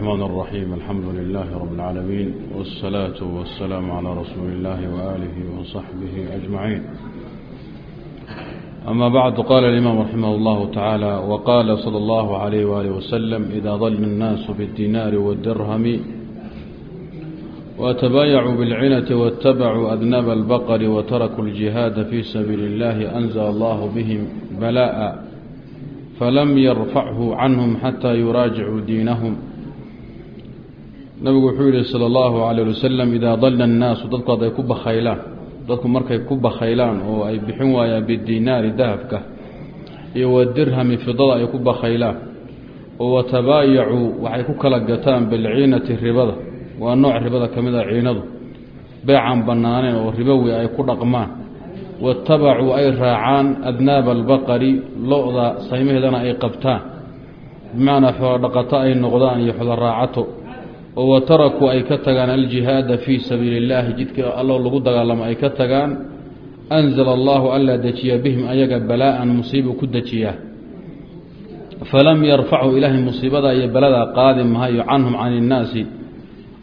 الرحمن الرحيم الحمد لله رب العالمين والصلاة والسلام على رسول الله وآله وصحبه أجمعين أما بعد قال الإمام رحمه الله تعالى وقال صلى الله عليه وآله وسلم إذا ظل الناس بالدينار والدرهم وتبايعوا بالعنة واتبعوا أذناب البقر وتركوا الجهاد في سبيل الله أنزل الله بهم بلاء فلم يرفعه عنهم حتى يراجعوا دينهم nabigu wuxuu yihi salى اllahu عalيه wasalam idaa dalla الnaasu dadku hadday ku bakhaylaan dadku markay ku bakhaylaan oo ay bixin waayaan bidinaari dahabka iyo wadirhami fidada ay ku bakhaylaan oo watabaayacuu waxay ku kala gataan bilciinati ribada waa nooc ribada ka mid a ciinadu beecan bannaaneen oo ribowi ay ku dhaqmaan watabacuu ay raacaan adnaaba albaqari lo-da saymaheedana ay qabtaan bimacnaa xoolo dhaqato ay noqdaan iyo xoolo raacato oo wa tarakuu ay ka tagaan aljihaada fii sabiili illaahi jidka allo lagu dagaalamo ay ka tagaan anzala allahu allaa dejiya bihim ayaga balaa'an musiibu ku dejiyaa falam yarfacu ilaahay musiibada iyo baladaa qaadi mahayo canhum can innaasi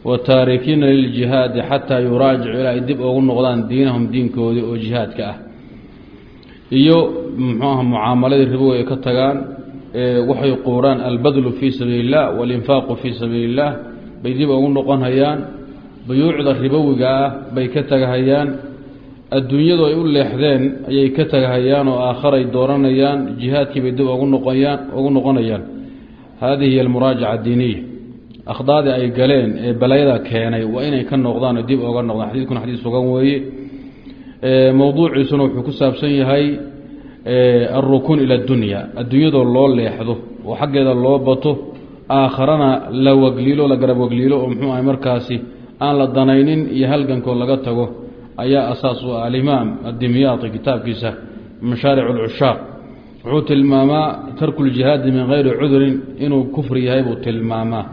wataarikiina liljihaadi xataa yuraajicu ilaa dib ugu noqdaan diinahum diinkoodii oo jihaadka ah. Iyo muxuuaha mucaamaladii ribowi ay ka tagaan waxay quuraan albadlu fii sabiili illah walinfaaqu fii sabiili illah bay dib ugu noqonhayaan buyuucda ribowiga ah bay ka tagahayaan adduunyadu ay u leexdeen ayay ka tagahayaan oo aakharay dooranayaan jihaadkii bay dib ugu noqoyaan ugu noqonayaan. Hadihi hiy almuraajaca adiiniya akhdaadii ay galeen ee balayada keenay waa inay ka noqdaan oo dib oga noqdaan. Xadiidkuna xadiis sugan weeye. Mowduuciisuna wuxuu ku saabsan yahay alrukuun ila addunya adduunyadoo loo leexdo oo xaggeeda loo bato aakharana la wagliilo la garab wagliilo oo muxuu ahay markaasi aan la danaynin iyo halgankoo laga tago ayaa asaas u ah alimaam addimyaati kitaabkiisa mashaaric alcushaaq wuxuu tilmaamaa tarku ljihaadi min hayri cudurin inuu kufri yahay buu tilmaamaa.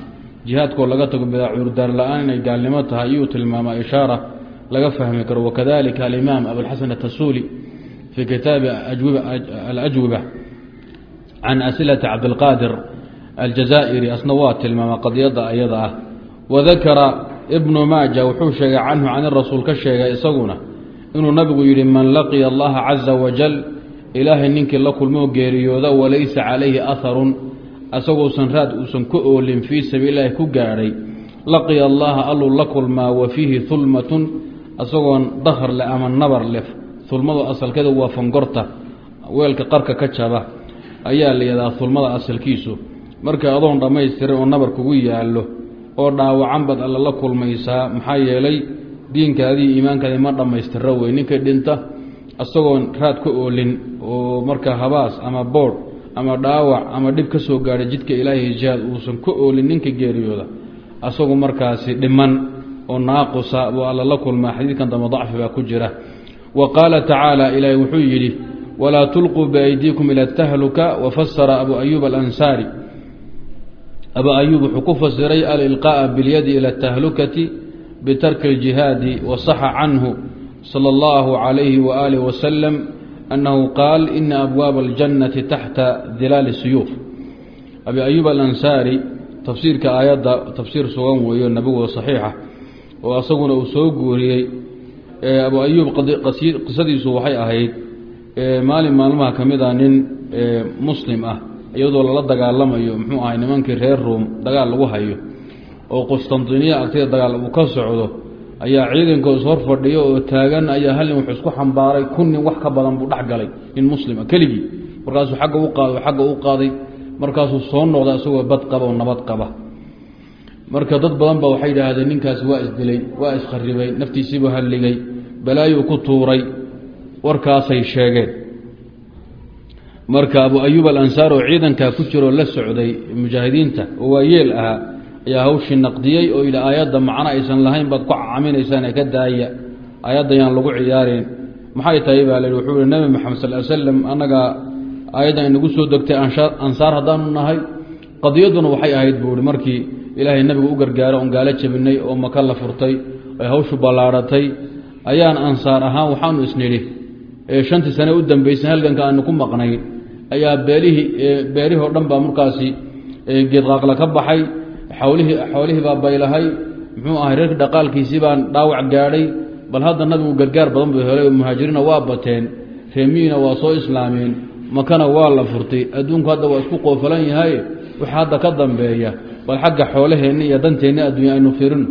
Jihaadkoo laga tago bidaa cudurdaar la'aan inay gaalnimo tahay iyuu tilmaamaa ishaara laga fahmi karo wakadalika alimaam abulxasan atasuuli fii kitaabi alajwiba can asilati cabdilqaadir aljazaa'iri asna waa tilmaama qadiyadda ayada ah wadakara ibnu maaja wuxuu sheegay canhu can rasuul ka sheegay isaguna inuu nabigu yidhi man laqiya allaha caza wajal ilaahay ninkii la kulmoo geeriyooda walaysa calayhi aharun asagousan raad uusan ka oolin fii sabiililahi ku gaadhay laqiya allaha alluu la kulmaa wa fiihi hulmatun asagoon dahar leh ama nabar leh hulmadu asalkeeda waa fangorta weelka qarka ka jaba ayaa la yidhahdaa hulmada asalkiisu marka adoon dhammaystiran oo nabar kugu yaallo oo dhaawacan baad alla la kulmaysaa maxaa yeelay diinkaadii iimaankaadii ma dhammaystira wey ninkii dhinta isagoon raad ka oolin oo marka habaas ama boodh ama dhaawac ama dhib ka soo gaadhay jidka ilaahay jihaad uusan ka oolin ninka geeriyooda asagu markaasi dhiman oo naaqusa buu alla la kulmaa. Xadiidkan dambe dacfi baa ku jira. Wa qaala tacaala ilaahay wuxuu yidhi walaa tulquu biaydiikum ila tahluka wafasara abu ayuub alansaari abu ayuub wuxuu ku fasiray alilqaa'a bilyadi ila tahlukati bitarki اljihaadi wasaxa canhu salى اllahu عalayhi waaalih wasalam annahu qaal ina abwaaba اljannati taxta dilaali suyuuf abi ayuub alansaari tafsiirka aayadda tafsiir sugan weeyo nabigu saxiixa oo asaguna uu soo guuriyey abu ayuub qisadiisu waxay ahayd maalin maalmaha ka mid a nin muslim ah iyadoo lala dagaalamayo muxuu ahay nimankii reer ruom dagaal lagu hayo oo qustantiniya agtida dagaal uu ka socdo ayaa ciidanka is hor fadhiyo oo taagan ayaa hal nin wuxuu isku xambaaray kun nin wax ka badan buu dhex galay nin muslima keligii. Markaasuu agga u qaado xagga u qaaday markaasuu soo noqda isagoo bad qaba oo nabad qaba. Marka dad badan ba waxay yidhaahdeen ninkaasi waa isdilay waa iskharibay naftiisiibuu halligay balaayuu ku tuuray warkaasay sheegeen marka abu ayuub alansaar oo ciidankaa ku jiroo la socday mujaahidiinta oo waa yeel ahaa ayaa hawshii naqdiyey oo yidhi aayadda macno aysan lahayn baad ku caminaysaan ka daaya aayadda yaan lagu ciyaareen. Maxay tahay baa la wuxuu ihi nabi maxamed sal slam annaga aayaddan inagu soo degtay ansaar haddaanu nahay qadiyadduna waxay ahayd buu ihi markii ilaahay nabigu u gargaaro oon gaalo jabinay oo maka la furtay ay hawshu ballaadhatay ayaan ansaar ahaan waxaanu isnidhi shantii sane u dambeysay halganka aanu ku maqnayn ayaa beelihii beerihii o dhan baa markaasi geedqaaqla ka baxay xawlihii xoolihii baa baylahay muxuu ahay reerkii dhaqaalkiisii baan dhaawac gaadhay bal hadda nabigu gargaar badan buu helay muhaajiriinna waa bateen reemiyiina waa soo islaameen makana waa la furtay adduunku hadda waa isku qoofalan yahay waxa hadda ka dambeeya bal xagga xoolaheenni iyo danteenni adduunya aynu firino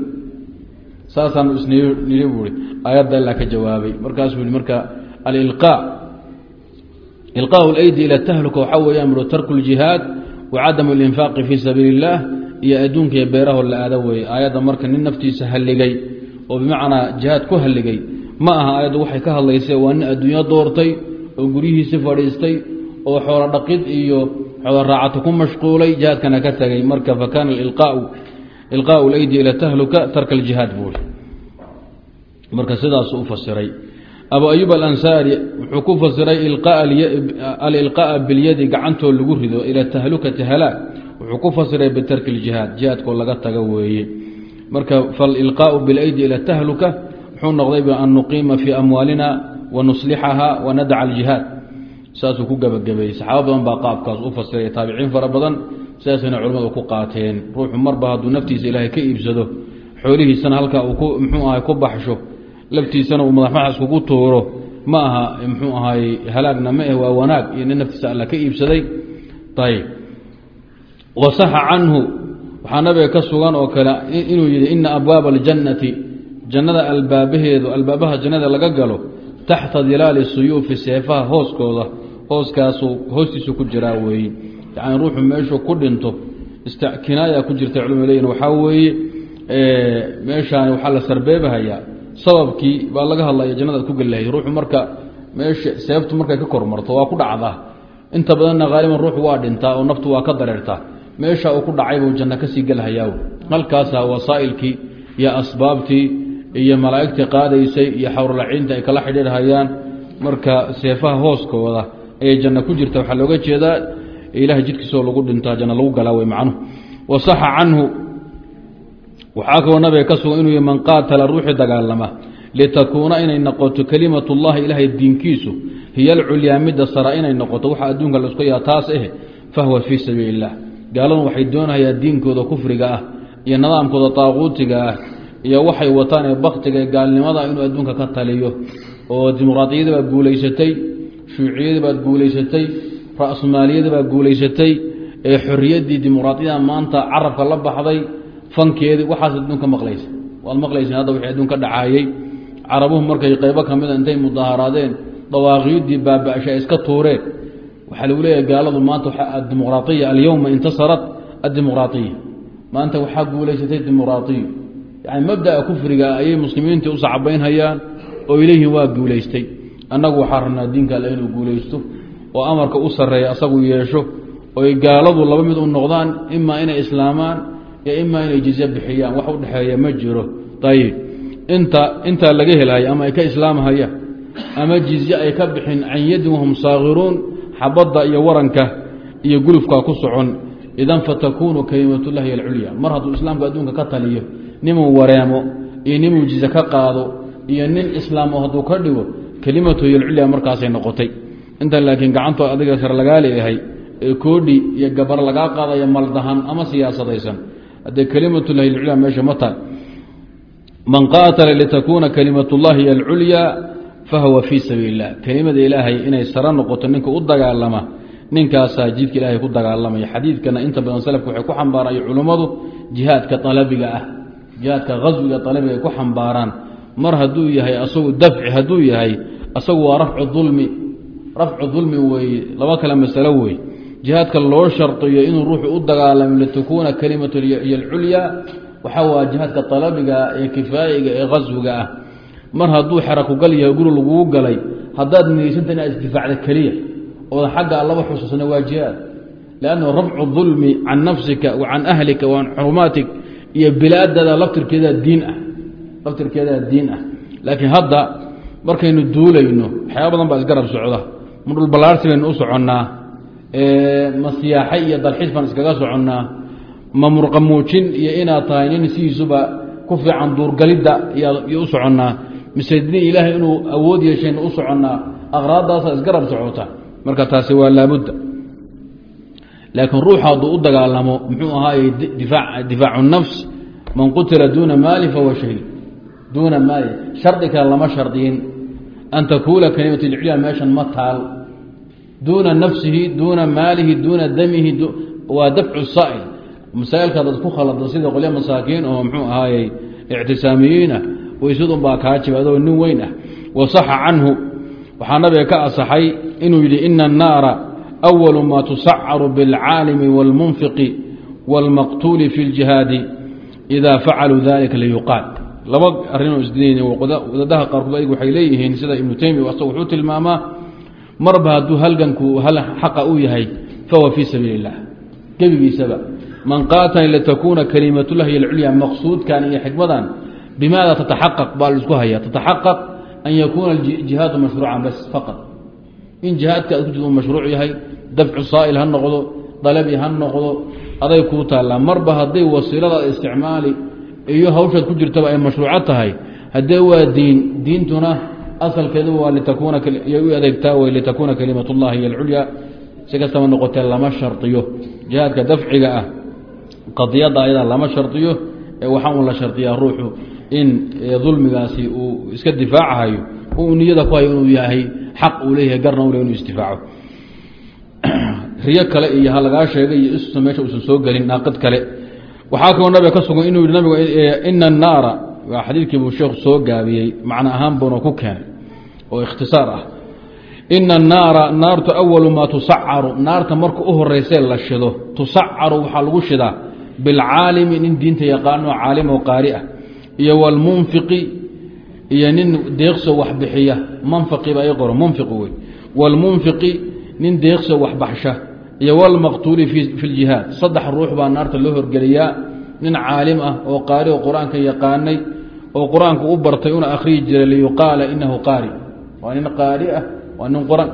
saasaanu isnii buui aayadda ilaa ka jawaabay markaasuu yihi marka alilqaa ilqaau lydi ila tahluka waxaa weeyaan muro tarku ljihaad wa cadamu alinfaaqi fii sabiili اllah iyo adduunka iyo beeraho la aada weeye aayadda marka nin naftiisa halligay oo bimacnaa jihaad ku halligay ma aha aayaddu waxay ka hadlaysee waa nin adduunyo doortay oo guryihiisi fadhiistay oo xoolo dhaqid iyo xoolo raacata ku mashquulay jihaadkana ka tagay marka fakana ilqaau lydi ila tahluka tarka aljihaad buuri marka sidaasu u fasiray abu ayub alansaari wuxuu ku fasiray alilqaa'a bilyadi gacantoo lagu rido ila tahlukati halaag wuxuu ku fasiray bitarki ljihaad jihaadkoo laga taga weeye. Marka falilqaau bilydi ila tahluka wuxuu noqday an nuqiima fii amwaalina wa nuslixaha wa nadaca aljihaad. Saasuu ku gebagabeeyey saxaaba badan baa qaabkaas u fasiray taabiciin fara badan sidaasayna culimmadu ku qaateen. Ruuxu marba hadduu naftiisa ilaahay ka iibsado xoolihiisana halkaa uu mxuu ahay ku baxsho laftiisana uu madaxmaxas kugu tuuro ma aha mxuu ahay halaagna ma eh waa wanaag iyo nin naftiisa alla ka iibsaday. Ayb wasaxa canhu waxaa nabiga ka sugan oo kale inuu yihi ina abwaaba aljannati jannada albaabaheedu albaabaha jannada laga galo taxta dilaali suyuufi seefaha hooskooda hooskaasu hoostiisu ku jiraa weeye yani ruuxu meeshuu ku dhinto kinaaya ku jirta culma leeyihiin waxaa weeye meeshaani waxaa la sarbeebahayaa sababkii baa laga hadlaya jannadaad ku gelilahay ruuxu marka meesha seeftu markay ka kormarto waa ku dhacdaa inta badanna haaliban ruuxu waa dhintaa oo naftu waa ka dareertaa meesha uu ku dhacay buu janno ka sii gelhayaa halkaasaa wasaa'ilkii iyo asbaabtii iyo malaa'igtii qaadaysay iyo xawrlaciinta ay kala xidhiirhayaan marka seefaha hooskooda ayay janno ku jirta waxaa looga jeedaa ilahay jidkiisoo lagu dhintaa janno lagu galaa wey macnuhu. Wasaxa canhu waxaa kaloo nabiga ka sugan inuu yih man qaatala ruuxii dagaalama litakuuna inay noqoto kelimatu llahi ilaahay diinkiisu hiyo alculyaa midda sara inay noqoto waxa adduunka la isku yaa taas eh fahwa fii sabiili illah gaaladu waxay doonayaa diinkooda kufriga ah iyo nidaamkooda taaquutiga ah iyo waxay wataan ee baktiga ee gaalnimada inuu adduunka ka taliyo oo dimuqraadiyadii baad guulaysatay shuuciyadii baad guulaysatay ra-sumaaliyadii guulaysatay ee xorriyaddii dimuqraadiyada maanta carabka la baxday fankeedii waxaas adduunka maqlaysa. Waad maqlayseen hadda wixii adduun ka carabuhu markay qaybo ka mida intay mudaaharaadeen dawaaqiiddii baaba-sha ay iska tuureen waxaa lagu leeyahay gaaladu maanta dimuqraaiya alyowma intasarat addimuqraaiya maanta waxaa guulaysatay dimuqraaiyu yani mabdaa kufriga ayay muslimiintii u sacabaynhayaan oo ilayhin waa guulaystay. Annagu waxaa rabnaa diinka alle inuu guulaysto oo amarka u sarreeya asagu yeesho oy gaaladu laba mid u noqdaan imaa inay islaamaan iyo imaa inay jizye bixiyaan wax u dhexeeya ma jiro. Ayib inta intaa laga helaya ama ay ka islaamhayaan ama jizye ay ka bixin can yadin wahum saakiruun xabadda iyo waranka iyo gulufkaa ku socon idan fatakunu kelimatullahi alculya. Mar hadduu islaamku adduunka ka taliyo ninuu wareemo iyo ninuu jize ka qaado iyo nin islaamo hadduu ka dhigo kelimatu hiy alculya markaasay noqotay. Intan laakiin gacantoo adiga sar lagaa leeyahay ee koodhi iyo gabar lagaa qaadaya maldahan ama siyaasadaysan haddee kelimatullahi alculya meesha ma tahay. Man qaatala litakuna kelimatullahi alculya fahuwa fii sabiili illah kelimada ilaahay inay saro noqoto ninka u dagaalama ninkaasaa jidka ilaahay ku dagaalamaya. Xadiidkana inta badan salafka waxay ku xambaaraan culummadu jihaadka alabiga ah jihaadka haswiga alabiga ay ku xambaaraan. Mar hadduu yahay asagu dafci hadduu yahay asagu waa rafcu ulmi rafcu dulmi weeye laba kale masalo wey jihaadka loo shardiyo inuu ruuxu u dagaalamo litakuuna kalimatu iyo alculya waxaa waa jihaadka alabiga ee kifaayiga ee haswiga ah. Mar hadduu xera ku gal yahay guri laguu galay haddaad niyeysanta inaad isdifaacda keliya oodan xagga allaba xusuusna waa jihaad. Lannu rafcu dulmi can nafsika wa can ahlika wa can xurumaatik iyo bilaadada laftirkeedaa diin ah laftirkeedaa diin ah. Laakiin hadda markaynu duulayno waxyaaba badan baa isgarab socda ma dhulballaarsi baynu u soconnaa ma siyaaxe iyo dalxiis baan iskaga soconnaa ma murqamuujin iyo inaad tahay nin sidiisuba ku fiican duurgalidda iyo u soconnaa mise din ilaahay inuu awood yeeshaynu u soconnaa aqraaddaasa isgarab socota. Marka taasi waa laabudda. Laakiin ruux hadduu u dagaalamo muxuu ahaaye difaacu nafs man qutila duuna maali fahuwa shahiid. Duuna maali shardi kale lama shardiyin an takuula kalimat lculya meeshan ma taal duuna nafsihi duuna maalihi duuna damihi waa dafcu saa'il masaailka dad ku khalada sida qolya masaakiin oo mxuu ahaayey ictisaamiyiinah weysadun baa kaa jiba adoo nin weyn ah wasaxa canhu waxaa nabiga ka asaxay inuu yidhi ina annaara awalu ma tusacaru biاlcaalimi wاlmunfiqi wاlmaqtuuli fi اljihaadi ida facaluu dalika liyuqaal laba arinoo isdiin wadadaha qaarkood ayg waxay leeyihiin sida ibnu taymiya asag wuxuu tilmaamaa marba hadduu halganku hal xaqa u yahay fahuwa fii sabiili اllah gebigiisaba man qaatani litakuuna kalimatulahi alculya maqsuudkan iyo xikmadan bimaada tataxaqaq baa la isku haya tataxaqaq an yakuuna jihaadu mashruucan bas faqad in jihaadka aad ku jirto mashruuc yahay dafcu saa'il ha noqdo dalabi ha noqdo aday kuu taallaa. Marba hadday wasiilada isticmaali iyo hawshaad ku jirtaba ay mashruuco tahay haddee waa diin diintuna asalkeedu waa litakuuna u adeegtaa way litakuuna kalimat ullahi hiy alculya si kastaba noqotee lama shardiyo. Jihaadka dafciga ah qadiyadda ayada lama shardiyo ee waxaa un la shardiyaa ruuxu in dulmigaasi uu iska difaacahayo uu niyada ku hayo inuu yahay xaq uu leeyahay garna u le inuu isdifaaco. Riyo kale iyo ha lagaa sheegay iyo isusa meesha uusan soo gelin naaqid kale. Waxaa kaloo nabiga ka sugan inuu yihi nabigu ina annaara waa xadiidkii buu sheekhu soo gaabiyey macno ahaan buuna ku keenay oo ikhtisaar ah. Ina annaara naartu awalu maa tusacaru naarta marka u horeysee la shido. Tusacaru waxaa lagu shidaa bilcaalimi nin diinta yaqaano caalim oo qaari ah. Iyo wlmunfiqi iyo nin deeqso wax bixiya. Manfaqiba ay qoro munfiq wey. Wlmunfiqi nin deeqso wax baxsha. Iyo wlmaqtuuli fi ljihaad saddex ruux baa naarta loo horgeliyaa. Nin caalim ah oo qaari oo qur'aanka yaqaanay oo qur'aanka u bartay una akhriyi jiray liyuqaala inahu qaari. Waa nin qaari ah waa nin qur'aan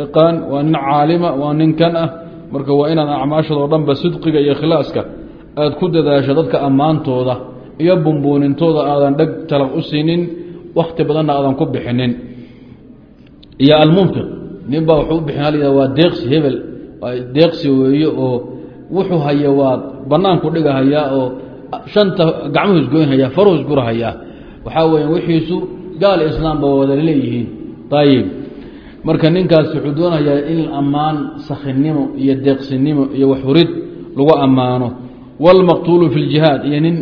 yaqaan waa nin caalima waa nin kan ah. Marka waa inaad acmaashadoo dhanba sidqiga iyo ikhlaaska aad ku dadaasho dadka ammaantooda iyo bumbuunintooda aadan dheg talaq u siinin wakhti badanna aadan ku bixinin. Iyo almunfiq nin baa wuxuu u bixin waa deeqsi hebel deeqsi weeye oo wuxuu haya waa banaanku dhigahayaa oo shanta gacmuhu isgoynhayaa faruhu isgurahayaa waxaa weya wixiisu gaal islaamba wada leeyihiin. Ayib marka ninkaas wuxuu doonayaa in ammaan sakhinimo iyo deeqsinimo iyo waxhurid lagu ammaano. Wlmaqtuulu fi ljihaad iyo nin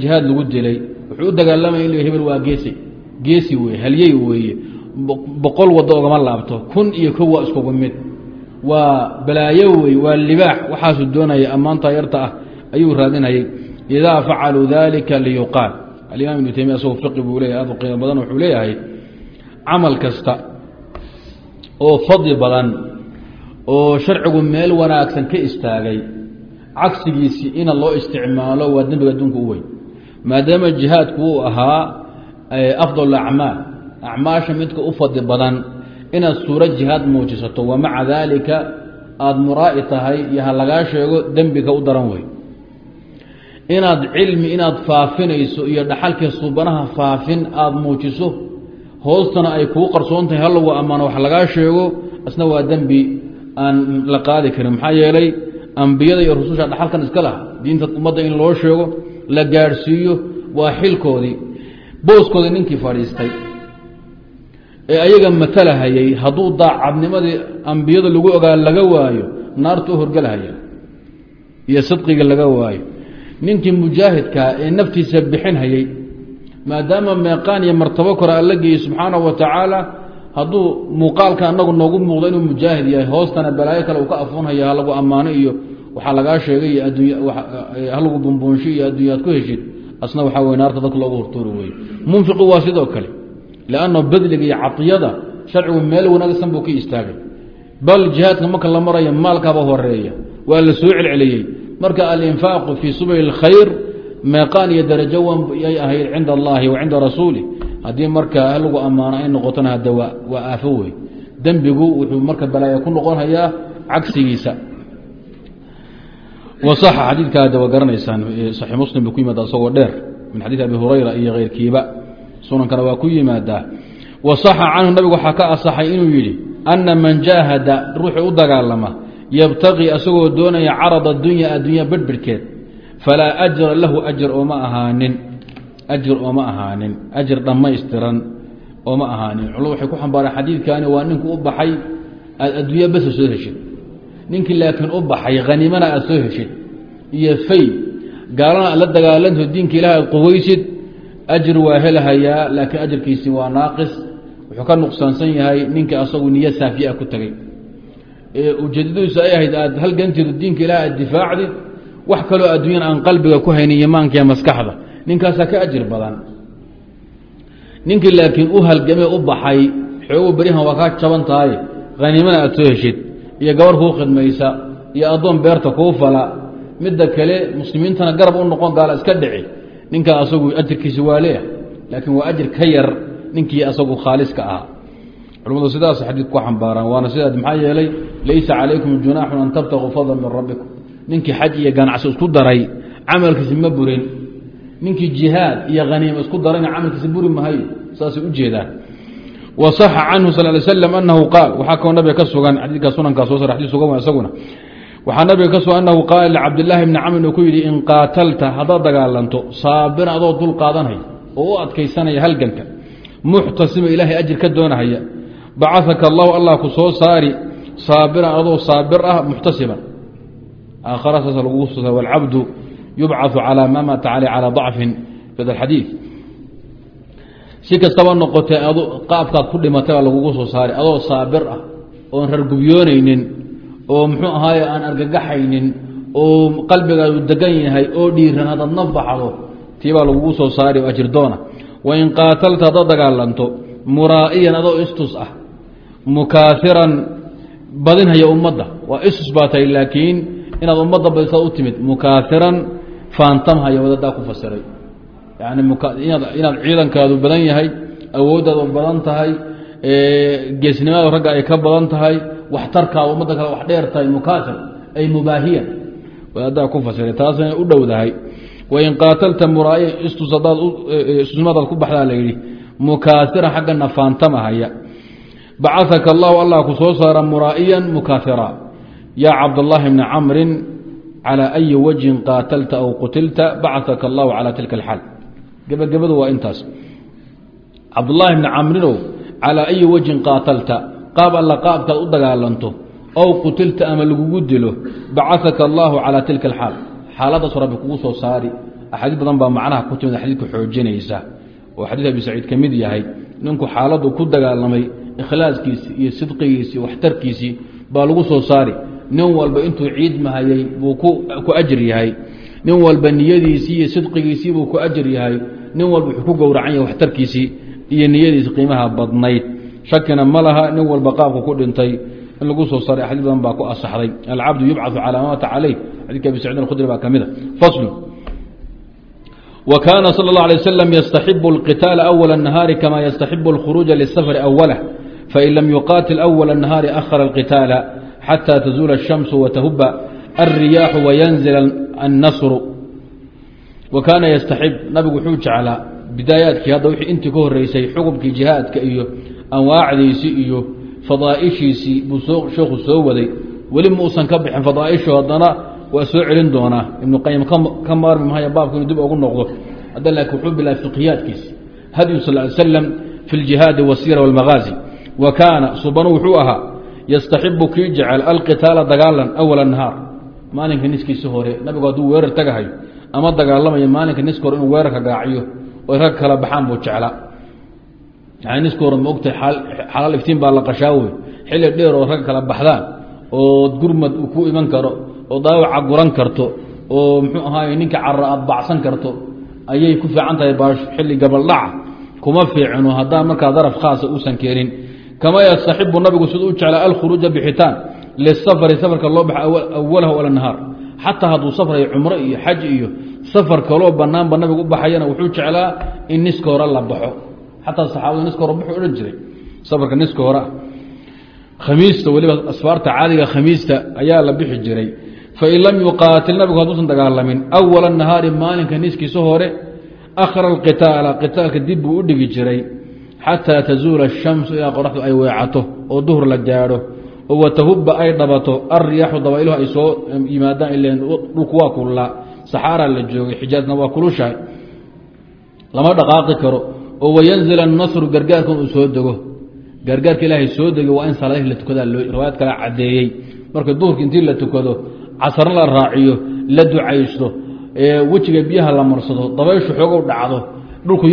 jihaad lagu dilay. Wuxuu u dagaalamaya in hebel waa geesi. Geesi weye halyey weeye. Boqol waddo ogama laabto. Kun iyo kow waa iskugu mid. Waa balaayo wey waa libaax. Waxaasuu doonaya ammaanta yarta ah ayuu raadinayay idaa facaluu dalika liyuqaal alimaam ibnu taymiya asagoo fiqi buu leeyahay aad u qiimo badan wuxuu leeyahay camal kasta oo fadli badan oo sharcigu meel wanaagsan ka istaagay cagsigiisii ina loo isticmaalo waa dembiga adduunka u weyn maadaama jihaadku uu ahaa afdal acmaal acmaasha midka u fadli badan inaad suuro jihaad muujisato wa daalika aada muraa'i tahay iyo ha lagaa sheego dembiga u daran wey inaad cilmi inaad faafinayso iyo dhaxalkii suubanaha faafin aada muujiso hoostana ay kuu qarsoon tahay halagu ammaano wax lagaa sheego asna waa dembi aan la qaadi karin. Maxaa yeelay ambiyada iyo rususha dhaxalkan iska laha diinta ummadda in loo sheego la gaadhsiiyo waa xilkoodii. Booskoodii ninkii fadhiistay ee ayaga matalahayay hadduu daacadnimadii ambiyada lagu ogaa laga waayo naartu u horgelahaya iyo sidqiga laga waayo ninkii mujaahidkaa ee naftiisa bixinhayay maadaama meeqaan iyo martabo kore alla geeyey subxaanahu wa tacaala hadduu muuqaalka anagu noogu muuqdo inuu mujaahid yahay hoostana balaayo kale uu ka afuunhaya halagu ammaano iyo waxaa lagaa sheegay iyo halagu bumbuunsho iyo adduunyaad ku heshid asna waxaa wey naarta dadka loogu hortuuri weye munfiqu waa sidoo kale lanno badliga iyo cadiyada sharcigu meel wanaagsan buu ka istaagay. Bal jihaadka marka la maraya maalkaba horreeya waa la soo celceliyey marka alinfaaqu fii subay اlkhayr meeqaan iyo darajo yay ahayd cinda allahi wa cinda rasuulih haddii marka lagu ammaano ay noqotona hadde waa aafo wey dembigu wuxuu marka balaaya ku noqon hayaa cagsigiisa wasaxa xadiidkaada waa garanaysaan saxii muslim buu ku yimaada isagoo dheer min xadiid abi hurayra iyo keyrkiiba. Sunankana waa ku yimaadaa. Wasaxa canhu nabigu waxaa ka asaxay inuu yidhi ana man jaahada ruuxii u dagaalama yabtaqii asagoo doonaya carad adunya addunya bedhbidhkeed falaa ajra lahu ajr ooma ahaanin ajir ooma ahaanin ajir dhammaystiran ooma ahaanin. Culum waxay ku xambaareen xadiidkani waa ninku u baxay aad adduunya besa soo heshid. Ninkii laakiin u baxay haniimana aad soo heshid. Iyo fay gaalana aad la dagaalanto diinka ilaah aad quweysid ajir waa helahayaa laakiin ajarkiisi waa naaqis. Wuxuu ka nuqsaansan yahay ninka asagu niyo saafiya ku tagay. ee ujeedadiisu ay ahayd aad halganteedu diinka ilaah aad difaacdid wax kaloo adduunyana aan qalbiga ku haynin imaanka iyo maskaxda ninkaasaa ka ajir badan. Ninkii laakiin u halgamee u baxay xoogo berihan waa kaa jaban tahay haniimana aad soo heshid iyo gabar kuu khidmaysa iyo addoon beerta kuu fala midda kale muslimiintana garab u noqon gaala iska dhici. Ninkaa asagu ajirkiisi waa leeyahay laakiin waa ajir ka yar ninkii asagu khaaliska ahaa culimmadu sidaas xadiid ku xambaaraan waana sidaad maxaa yeelay laysa calaykum junaaxun an tabtaguu fadlan min rabbikum. Ninkii xaj iyo ganacsi isku daray camalkiisi ma burin. Ninkii jihaad iyo haniima isku darayna camalkiisa buri mahayo saasay u jeedaan. Wa saxa canhu sal ly slam anahu qaal waxaa kaloo nabiga ka sugan xadiidka sunankaa soo sar xadis sugan isaguna. Waxaa nabiga ka sugan anahu qaala licabdillaahi bni camrin uu ku yidhi in qaatalta haddaad dagaalanto saabir adoo dul qaadanaya oo u adkaysanaya halganka muxtasima ilaahay ajir ka doonahaya bacaka allahu allah ku soo saari saabiran adoo saabir ah muxtasiban aakhara saas lagugu soo saar walcabdu yubcau calaa maa mata caley dacfin fida alxadiid si kastaba noqotee qaabkaad ku dhimatay baa lagugu soo saari adoo saabir ah oon rargubyoonaynin oo muxuu ahaaye aan argagaxaynin oo qalbigaadu degan yahay oo dhiiran haddaad nafbaxdo tii baa lagugu soo saari ajirdoona wain qaatalta haddaad dagaalanto muraa'iyan adoo istus ah mukaairan badinhaya ummadda. Waa istus baa tahay laakiin inaad ummadda badisa u timid mukaairan faantamhaya wadadaa ku fasiray. Yani inaad ciidankaadu badan yahay awooddaadu badan tahay geesnimaadu ragga ay ka badan tahay waxtarkaadu ummadda kale wax dheer tahay ay mubaahiyan wadadaa ku fasiray. Taasna u dhowdahay. Wain qaatalta muraa'iyan istus hadaad istusnimadaad ku baxdaa la yidhi mukaasiran xaggana faantamahaya bacahaka allahu allah ku soo saara muraa'iyan mukaasira yaa cabdاllahi bni camrin calى ayi wajhin qaatalta aw qutilta bacahaka allahu calى tilka alxaal gebagabadu waa intaas cabdullaahi bni camrinow calىa ayi wajhin qaatalta qaab alla qaabkaad u dagaalanto ow qutilta ama lagugu dilo bacahaka allahu calى tilka alxaal xaaladaas rabbi kugu soo saari axaadiis badan baa macnaha ku timid xadiidka xoojinaysa oo xadiis abi saciid ka mid yahay ninku xaaladu ku dagaalamay ikhlaaskiisii iyo sidqigiisii waxtarkiisii baa lagu soo saari nin walba intuu ciid mahayey buu ku ajir yahay nin walba niyadiisii iyo sidqigiisii buu ku ajir yahay nin walba wuxuu ku gowracan yahay waxtarkiisii iyo niyadiisi qiimaha badnayd shakina ma laha nin walba qaabku ku dhintay in lagu soo saaray axadiis badan baa ku asaxday alcabdu yubcaثu calaa maata caleyh xadidka abi sacid alkhudri baa ka mid a faslu wa kaana salى اlه alيه waslam yastaxibu اlqitaala أwala الnahaari kama yastaxibu اlkhuruuja lisafri awalah fain lam yuqaatil أwala الnahaari ahara اlqitaala xatى tazuula الshamsu watahuba الriyaaxu wayanzil الnasru wa kaana yastaxib nabigu wuxuu jeclaa bidaayaadkii hadda wixii intii ka horeysay xukumkii jihaadka iyo anwaacdiisii iyo fadaaishiisii buu sheekhu soo waday weli muusan ka bixin fadaaishu haddana waa soo celin doonaa ibnu qayim ka maarmi mahaya baabku inuu dib ugu noqdo hadda laakiin wuxuu bilaabay fiqhiyaadkiisi hadyu sal ly slam fi ljihaadi wasiira walmagaazi wa kaana subanu wuxuu ahaa yastaxibu kii jecel alqitaala dagaalan awala nahaar maalinka niskiisi hore nabigu hadduu weerar tagahayo ama dagaalamayo maalinka niska hore inuu weerarka gaaciyo oy rag kala baxaan buu jeclaa. Yani niska hore maogtahay xalaal iftiin baa la qashaawe. Xilli dheer oo rag kala baxdaan oo gurmad ku iman karo oo daawaca guran karto oo ayay ku fiican tahay xilli gabaldhaca kuma fiicino haddaan markaa daraf khaasa uusan keenin kama yastaxibu nabigu siduu u jeclaa alkhuruuja bixitaan lisafari safarka loo baxa awalahu ala nahaar. Xataa hadduu safrayo cumro iyo xaj iyo safar kaloo banaanba nabigu u baxayana wuxuu jeclaa in niska hore la baxo. Xataa saxaabada niska hore odhan jiray safarka niska ah. Khamiista weliba asfaarta caadiga khamiista ayaa la bixi jiray. Fain lam yuqaatil nabigu hadduusan dagaalamin awala nahaari maalinka niskiisa hore akhara alqitaala qitaalka dib buu u dhigi jiray xataa tazuula ashamsu ilaa qoraxdu ay weecato oo duhur la gaadho oo watahubba ay dhabato alriyaaxu dabayluhu ay soo yimaadaan ilen dhulku waa kullaa saxaaraa la joogay xijaajna waa kulushahay lama dhaqaaqi karo oo wayanzil annasru gargaarkan uu soo dego gargaarka ilaahay soo dego waa in salaadihii la tukadaa riwaayad kale caddeeyey marka duhurka intii la tukado casarna la raaciyo la ducaysto wejiga biyaha la marsado dabayshu xoogow dhacdo dhulku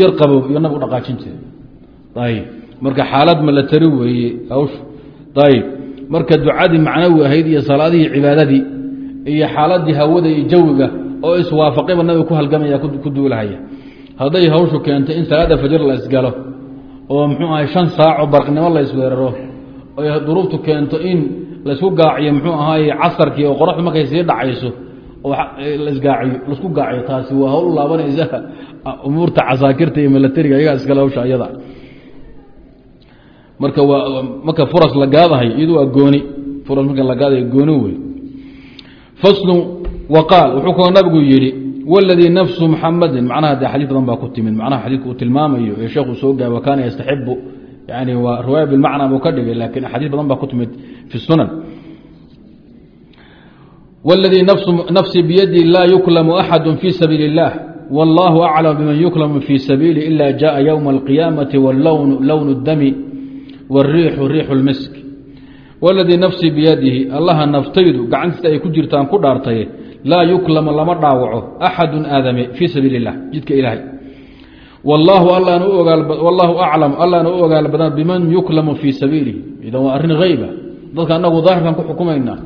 ayb marka xaalad ma la tari weeye hawshu. Ayb marka ducadii macnawi ahayd iyo salaadihii cibaadadii iyo xaaladii hawada iyo jawiga oo iswaafaqayba nabiga ku halgamaya ku duulahaya. Hadday hawshu keentay in salaada fajr la isgalo oo muxuu ahay shan saaco barqnimo la isweeraro oy duruuftu keento in laysku gaaciyo muxuu ahaay casarkii oo qoraxdu markay sii dhacayso oo lasgaaciyo la isku gaaciyo taasi waa hawl laabanaysa umuurta casaakirta iyo milatariga iyagaa iskale hawsha iyada marka waa marka furas la gaadahay iyadu waa gooni furas marka la gaadayo gooni wey faslu waqaal wuxuu kaloo nabigu yidhi wladii nafsu muxamadin macnaha de xadiis badan baa ku timid macnaha xadiidku uu tilmaamayo ee sheekhu soo gaay wa kaana yastaxibu yani waa riwaaya bilmacna buu ka dhigay laakiin axaadiis badan baa ku timid fi sunan wladii nafsii biyadi laa yuklamu axadu fi sabiili اllah wallahu aclam biman yuklamu fi sabiili ila jaءa ywma alqiyaamati wاllownu lownu اdami wاriixu riixu اlmisk wladii nafsii biyadihi allaha naftaydu gacantiisa ay ku jirtaan ku dhaartay laa yuklamu lama dhaawaco axadu aadame fii sabiili اllah jidka ilaahay wallaahu aclam allaana u ogaal badan biman yuklamu fii sabiilih idan waa arrin hayba dadka anagu daahirkan ku xukumaynaa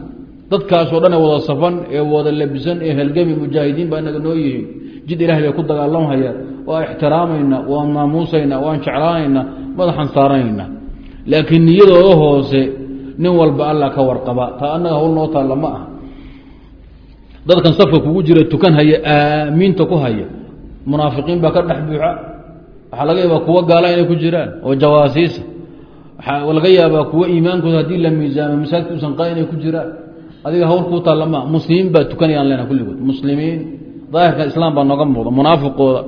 dadkaasoo dhan ee wada safan ee wada labisan ee halgami mujaahidiin baa inaga noo yihiin jid ilahay bay ku dagaalamhayaan waa ixtiraamayna waan maamuusayna waan jeclaanayna madaxan saaranayna laakiin niyadooda hoose nin walba alla ka warqaba. Taa annaga hawl noo taalla ma ah dadkan safka kugu jira tukan haya aamiinta ku haya. Munaafiqiin baa ka dhex buuxa. Waxaa laga yaabaa kuwo gaala inay ku jiraan oo jawaasiisa. Waxaa laga yaabaa kuwo iimaankooda haddii la miisaamo masaajidka usan qaa inay ku jiraan. Adiga hawl kuu taalla maa muslimiin baa tukanayaan lena kulligood muslimiin. Daahirka islaam baa nooga muuqda. Munaafiqooda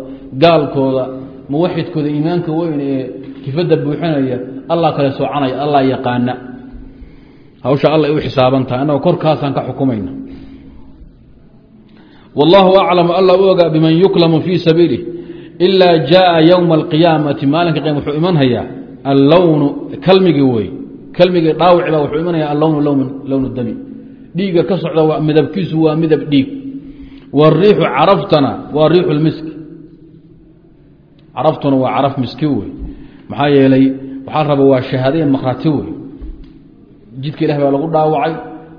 gaalkooda muwaxidkooda iimaanka weyn ee kifadda buuxinaya allah kale soocanaya allah yaqaana. Hawsha alla u xisaaban tahay annagoo korkaasaan ka xukumayna. Wallaahu aclam alla u ogaa biman yuklamu fii sabiilih ilaa jaaa yowma alqiyaamati. Maalinka qyam wuxuu imanhayaa allownu kalmigii wey kalmigii dhaawicba wuxuu imanaya allownu lownu dami. Dhiigga ka socda midabkiisu waa midab dhiig. Wariixu caraftana waa riixu lmiski caraftuna waa caraf miski wey maxaa yeelay waxaa raba waa shahaadaya makrati wey jidka ilah baa lagu dhaawacay.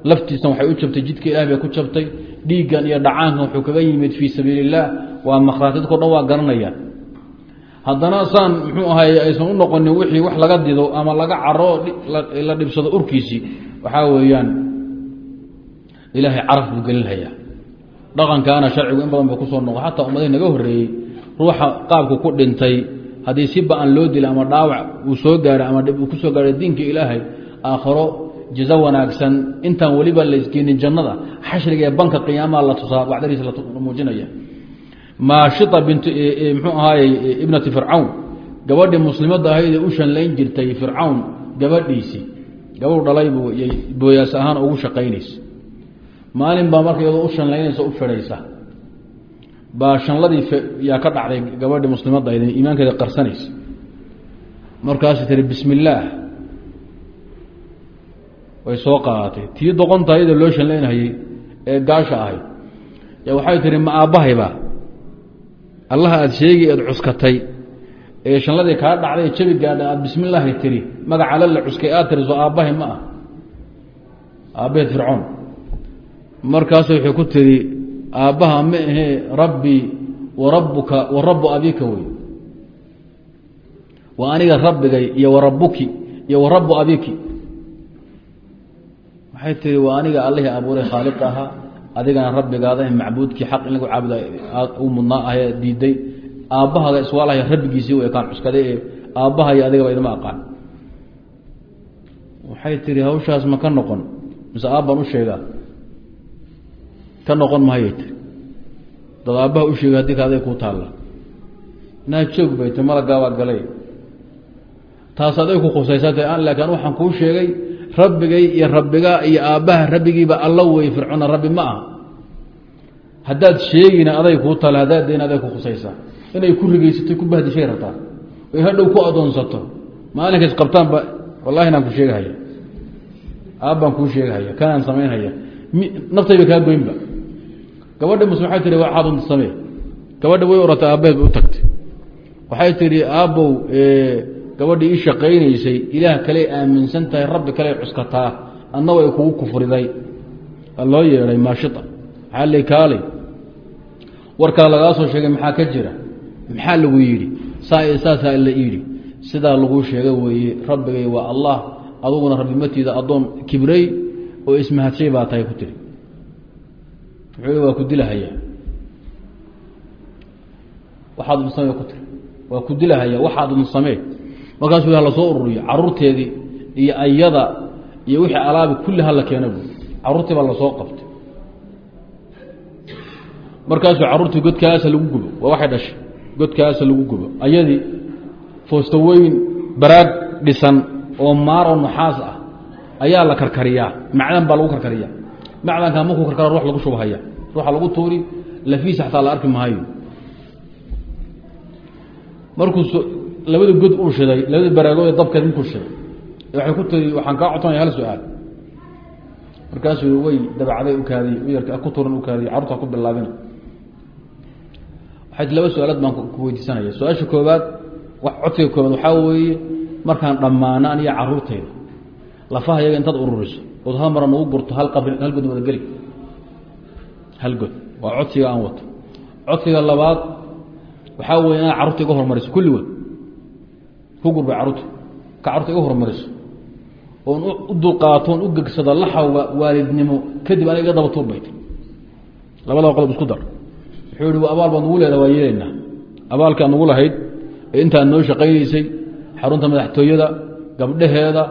Laftiisna waxay u jabtay jidka ilah bay ku jabtay. Dhiiggan iyo dhacaankan wuxuu kaga yimid fii sabiili اllah waa makhraati dadko dhan waa garanayaan. Haddana saan muxuu ahay aysan u noqonin wixii wax laga dido ama laga caro la dhibsado urkiisii waxaa weeyaan ilaahay caraf buu gelinhayaa dhaqankaana sharcigu in badan ba ku soo noqo xataa ummadahi naga horreeyey ruuxa qaabku ku dhintay haddii si ba'an loo dila ama dhaawac uu soo gaaray ama dhib uu ku soo gaaray diinka ilaahay aakharo jazo wanaagsan. Intaan weliba laysgeenin jannada xashriga ee banka qiyaamaha la tusaa wacdariisa la muujinaya. Maashita bint mxuu ahaayey ibnati fircawn. Gabadhii muslimadda ahayd ee u shanlayn jirtay fircawn gabadhiisii gabadhu dhalay buu booyaas ahaan ugu shaqaynaysa. Maalin baa marka iyadoo u shanlaynaysa u fidhaysa baa shanladii yaa ka dhacday gabadhii muslimadda ahayd iimaankeeda qarsanaysa. Markaasay tiri bismi illaah way soo qaadatay tii doqonta iyada loo shanlaynhayey ee gaasha ahayd. Y waxay tihi ma aabbahayba allaha aada sheegi eed cuskatay. Ee shanladii kaa dhacday jabi gaadha aada bismi illaahi tiri magaca lala cuskay aad tiri soo aabbahay ma ah. Aabbaheed fircoon. Markaasu wuxuu ku tiri aabbaha ma ahee rabbii wa rabbuka wa rabbu abika wey waa aniga rabbigay iyo wa rabbuki iyo wa rabbu abiki waxay tihi waa aniga allihii abuuray khaaliq ahaa adigana rabbigaada macbuudkii xaq in lagu caabuda u mudnaa ahee diiday. Aabbahaga iswaalahaya rabbigiisii u ekaan cuskaday ee aabbahayo adigaba idma aqaan. Waxay tihi hawshaas ma ka noqon mise aabbaan u sheegaa ka noqon mahayay tiri. Dad aabbaha u sheegay haddii ka aday kuu taalla. Naa joog bay ti malagaabaa galay. Taas aday ku khusaysaa laakiin waxaan kuu sheegay rabbigay iyo rabbigaa iyo aabbaha rabbigiiba alla wey fircoonna rabbi ma aha. Haddaad sheegina aday kuu tale haddaad dayna aday ku khusaysaa inay ku rigaysatay ku bahdishay rabtaa oy hadhow ku adoonsato. Maalinkays qabtaanba wallahi inaan ku sheegahaya. Aabbaan kuu sheegahaya kanaan samaynhaya naftayba kaa goynba gabadha mus waxay tihi waxaad unta samee gabadha way oratay aabbaheed u tagtay. Waxay tihi aabbow gabadhii ii shaqaynaysay ilaah kale aaminsan tahay rabbi kale cuskataa adna way kugu kufriday. Loo yeedhay maashita maxaa le kaalay warkaa lagaa soo sheegay maxaa ka jira? Maxaa lagu yidhi? Saa saasaa la yidhi. Sidaa laguu sheega weeye rabbigay waa allah aduguna rabbimatiida addoon kibrey oo ismahadshay baa tahay ku tiri wuxuu waa ku dilahaya waxaad un samee ku tiri. Waa ku dilahaya waxaad un samee markaasuu ha la soo ururiyo caruurteedii iyo ayada iyo wixii alaabi kulli hala keena bu caruurtii baa la soo qabtay. Markaasuu caruurtii godkaasa lagu gubo. Waa waxay dhashay. Godkaasa lagu gubo. Ayadii foostoweyn baraag dhisan oo maaro nuxaas ah ayaa la karkariyaa. Macdan baa lagu karkariyaa. Macdanka markuu karkara ruux lagu shubhaya ruuxa lagu tuuri lafiisa xataa la arki maayo. Markuu labada god uu shiday labada baraagood dabkeed markuu shiday. Waxay ku tiri waxaan kaa codsanaya hal su'aal. Markaasuu way dabacday ukaadiy yarka ku turan ukaadiy carurta ku bilaabina. Waxay laba su'aalood baan ku weydiisanaya. Su'aasha koobaad codsiga koobaad waxaa weeye markaan dhammaano aniyo caruurtayda lafaha yaga intaad ururiso ood hal mara nagu gurto hal qabri hal god wada geli hal god. Waa codsiga aan wato. Codsiga labaad waxaa weye inaad carruurta iga hormariso. Kulligood ku gurbay carruurta. Ka carruurta iga hormariso. Oon u dulqaato oon u gegsado laxawga waalidnimo kadib aniga iga daba tuurbay labadaba qodob isku dar. Wuxuu yihi abaal baad nugu leeda waa yeelaynaa. Abaalkaad nugu lahayd ee intaad noo shaqaynaysay xarunta madaxtooyada gabdhaheeda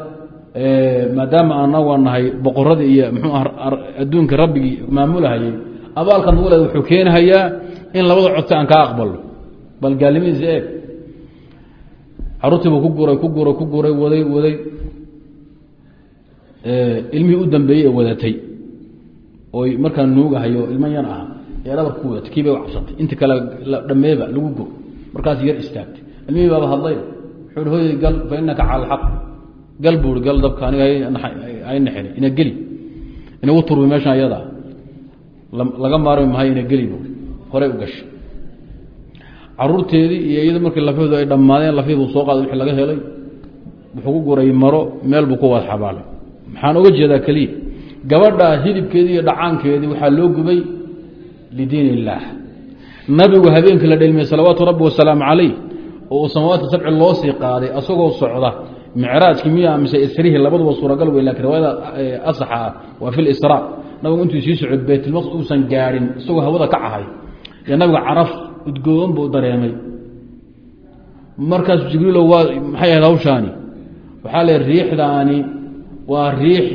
maadaama anaga nahay boqoradii iyo mxuu adduunka rabbigii maamulahayay abaalkaad nugu leeda wuxuu keenahayaa in labada codsi aan kaa aqbalo bal gaalnimadiisa eeg. Caruurtiibu ku guray ku guray ku guray waday waday. Ilmihii u dambeeyey ee wadatay. Oy markaa nuugahayo ilmo yan ah ee dhabarka ku wadatay kii bay u cabsatay. Inta kale dhameeba lagu gur markaas yar istaagtay. Ilmihii baaba hadlay wuxuu hoy gal fa inaka cala alxaq gal buuri gal dabka aniga ay naxini ina geli inagu turbi meeshan ayada laga maarmi mahayo ina geli buuri horey u gashay. Caruurteedii iyo iyada markii lafahoodu ay dhammaadeen lafihii buu soo qaaday wixii laga helay wuxuu ku guray maro meel buu ku wada xabaalay. Maxaan oga jeedaa keliya gabadha hilibkeedii iyo dhacaankeedii waxaa loo gubay lidiin illaah nabigu habeenkii la dhelmiyey salawaatu rabbi wasalaamu calayh oo uu samaawaadka sabci loo sii qaaday asagoo socda micraajkii miya mise isrihii labaduba suuragal wey laakiin riwaayada asaxa ah waa fi lisraa nabigu intuu sii socod baytulmaqs uusan gaadhin isagoo hawada ka cahay yo nabiga caraf udgoon buu dareemay. Markaasu jibriilo waa maxay ahayd hawshaani? Waxaa le riixdaani waa riix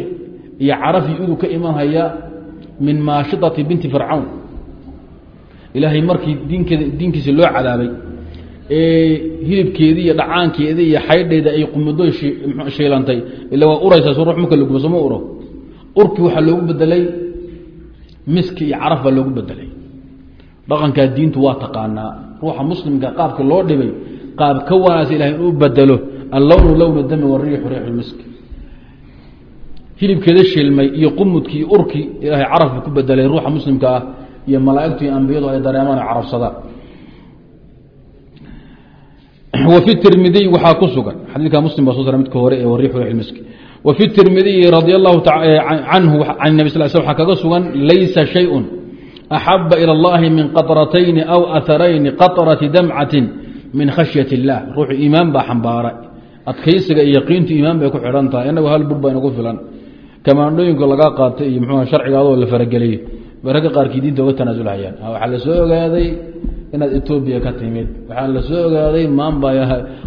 iyo carafii udug ka imanhaya min maashidati binti fircawn. Ilaahay markii diinkeeda diinkiisa loo cadaabay ee hilibkeedii iyo dhacaankeedii iyo xaydheeda ay qumudo shiilantay ila waa uraysaa su rux marka la gubo sooma uro urkii waxaa loogu bedelay miski iyo caraf baa loogu bedelay. Dhaqankaa diintu waa taqaanaa. Ruuxa muslimka qaabka loo dhibay qaab ka wanaagsan ilahay inuu bedelo allownu lownu dami wariixu riixu miski hilibkeeda shilmay iyo qumudkii iyo urkii ilaahay ku bedelay ruuxa muslimka ah iyo malaaigtu iyo ambiyadu ay dareemaan o carabsadaan wa fi tirmidiy waxaa ku sugan xadiidka muslim baa soo sara midka hore ee wariixu riix miski wa fi tirmidiyi radi allahu canhu can nabi sal sl waxaa kaga sugan laysa shayun axaba ilى اllahi min qaطratayni aw aharayni qaطrati damcatin min khashyat اllah ruuxu iimaan baa xambaara adkaysiga iyo yaqiintu iimaan bay ku xidhan tahay inagu hal bur baa inagu filan kamaandhooyinka laga qaatay iyo mxu sharciga adoo la farageliyo bay ragga qaarkii diinta uga tanaasulhayaan waxaa la soo ogaaday inaad etoobiya ka timid. Waxaa la soo ogaaday maanbaa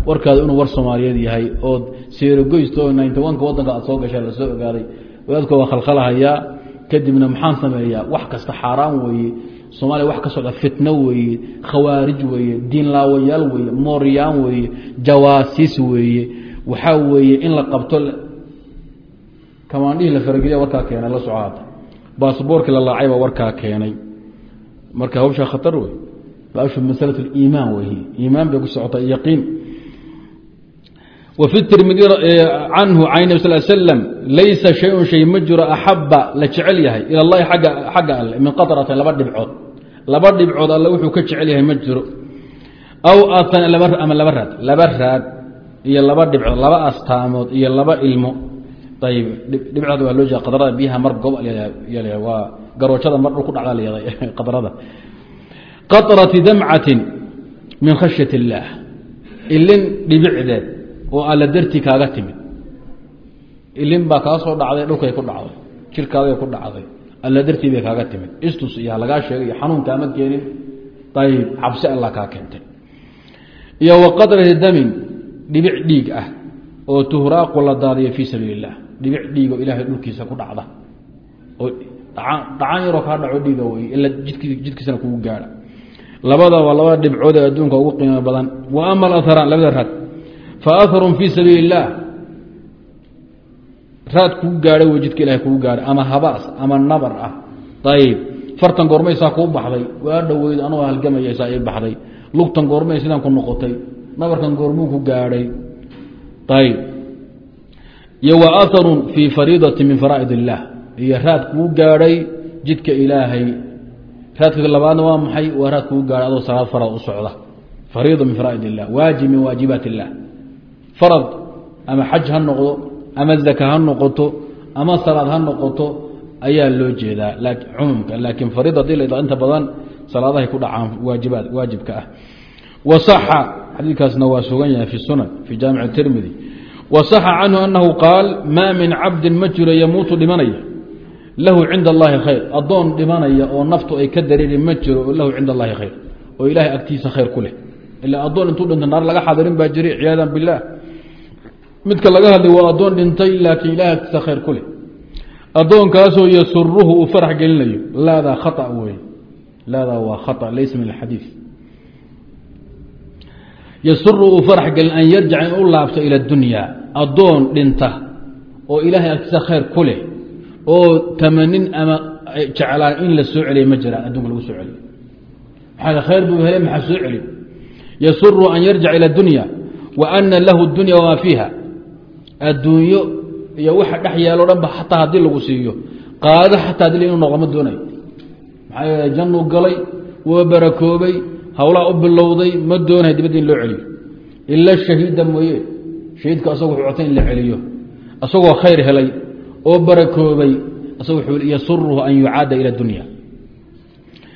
warkaada inuu war soomaaliyeed yahay ood seerogoysto ninty one-ka wadanka aad soo gashaa la soo ogaaday. Wadaadka waa khalkhalahayaa kadibna maxaan sameeyaa wax kasta xaaraan weeye. Soomaaliya wax ka socda fitno weeye khawaarij weeye diinlaawayaal weeye mooryaan weeye jawaasiis weeye. Waxaa weeye in la qabto kamaandhihii la farageliya warkaa keenay la socoata baasboorkii la laacay baa warkaa keenay. Marka hawshaa khatar wey baashu masalat liimaan wey iimaan bay ku socotaa yaqiin. Wa fi tirmidi canhu can nabi sal slam laysa shayun shay ma jiro axaba la jecel yahay ila allahi agga xagga alle min qatratin laba dhibcood. Laba dhibcood alle wuxuu ka jecel yahay ma jiro. Aw ama laba raad. Laba raad iyo laba dhibcood laba astaamood iyo laba ilmo. Ayb dhibcood waa loo jeeda qadrada biyaha mar gob waa garoojada mar dhul ku dhacda leeday qadrada qatrati damcatin min khashyat illaah ilin dhibicdeed oo alla dartii kaaga timid. Ilin baa kaa soo dhacday dhulkay ku dhacday jirkaaday ku dhacday alla dartii bay kaaga timid. Istus iyo lagaa sheegay iyo xanuun kaama keenin. Ayb cabsi alla kaa keentay. Iyo wa qatrati damin dhibic dhiig ah oo tuhraaqu la daadiya fii sabiili illah dhibic dhiig oo ilaahay dhulkiisa ku labada waa labada dhibcood ee adduunka ugu qiimo badan. Wa ama alaraan labada raad. Fa aharun fii sabiili illaah raad kugu gaadhay wey jidka ilahay kugu gaadhay. Ama habaas ama nabar ah. Ayib fartan goormaysaa kuu baxday. Waa dhoweyd anoo halgamayaysaa ii baxday. Lugtan goormay sidaan ku noqotay. Nabarkan goormuu ku gaadhay. Ayb iyo wa aharun fii fariidati min faraa'id illaah iyo raad kuu gaadhay jidka ilaahay raadka labaadna waa maxay? Waa kuu gaadhay adoo salaad farad u socda. Fariida min faraa'id illah waajib min waajibaat illah farad ama xaj ha noqdo ama zaka ha noqoto ama salaad ha noqoto ayaa loo jeedaa. Cumumka laakiin fariid haddii la inta badan salaadahay ku dhacaan waajibaad waajibka ah. Wasaxa xadiidkaasna waa sugan yahay fi sunan fi jaamic tirmidi. Wasaxa canhu anahu qaal maa min cabdin ma jiro yamuutu dhimanaya lahu cinda allahi khayr. Addoon dhimanaya oo naftu ay ka dareeri ma jiro lahu cinda allahi khayr. Oo ilaahay agtiisa khayr ku leh. Ila addoon intuu dhinta naar laga xadirin baa jiray ciyaadan bilah midka laga hadlay waa addoon dhintay laakiin ilahay agtiisa khayr ku leh. Addoonkaasoo yasuruhu uu farax gelinayo. Laadaa khaa wey laadaa waa khaa laysa min alxadiid yasuru uu farax gelin an yarjaca in u laabto ila dunya. Addoon dhinta oo ilaahay agtiisa khayr ku leh oo tamanin ama jeclaan in la soo celiya ma jiraan adduunka lagu soo celiyo. Maxaa khayr buu helay maxaa soo celi yasuru an yarjaca ila dunya wa ana lahu dunya wamaa fiiha. Adduunyo iyo waxa dhex yaalo dhan ba xataa haddii lagu siiyo qaado xataa dil inuu noqo ma doonayo. Maxaa yeele jannuu galay waa barakoobay hawlaha u bilowday ma doonayo dibadda in loo celiyo. Ila shahiida mooye shahiidka asagu wuxuu cotay in la celiyo. Isagoo khayr helay oo barakoobay yasuruhu an yucaada ila dunya.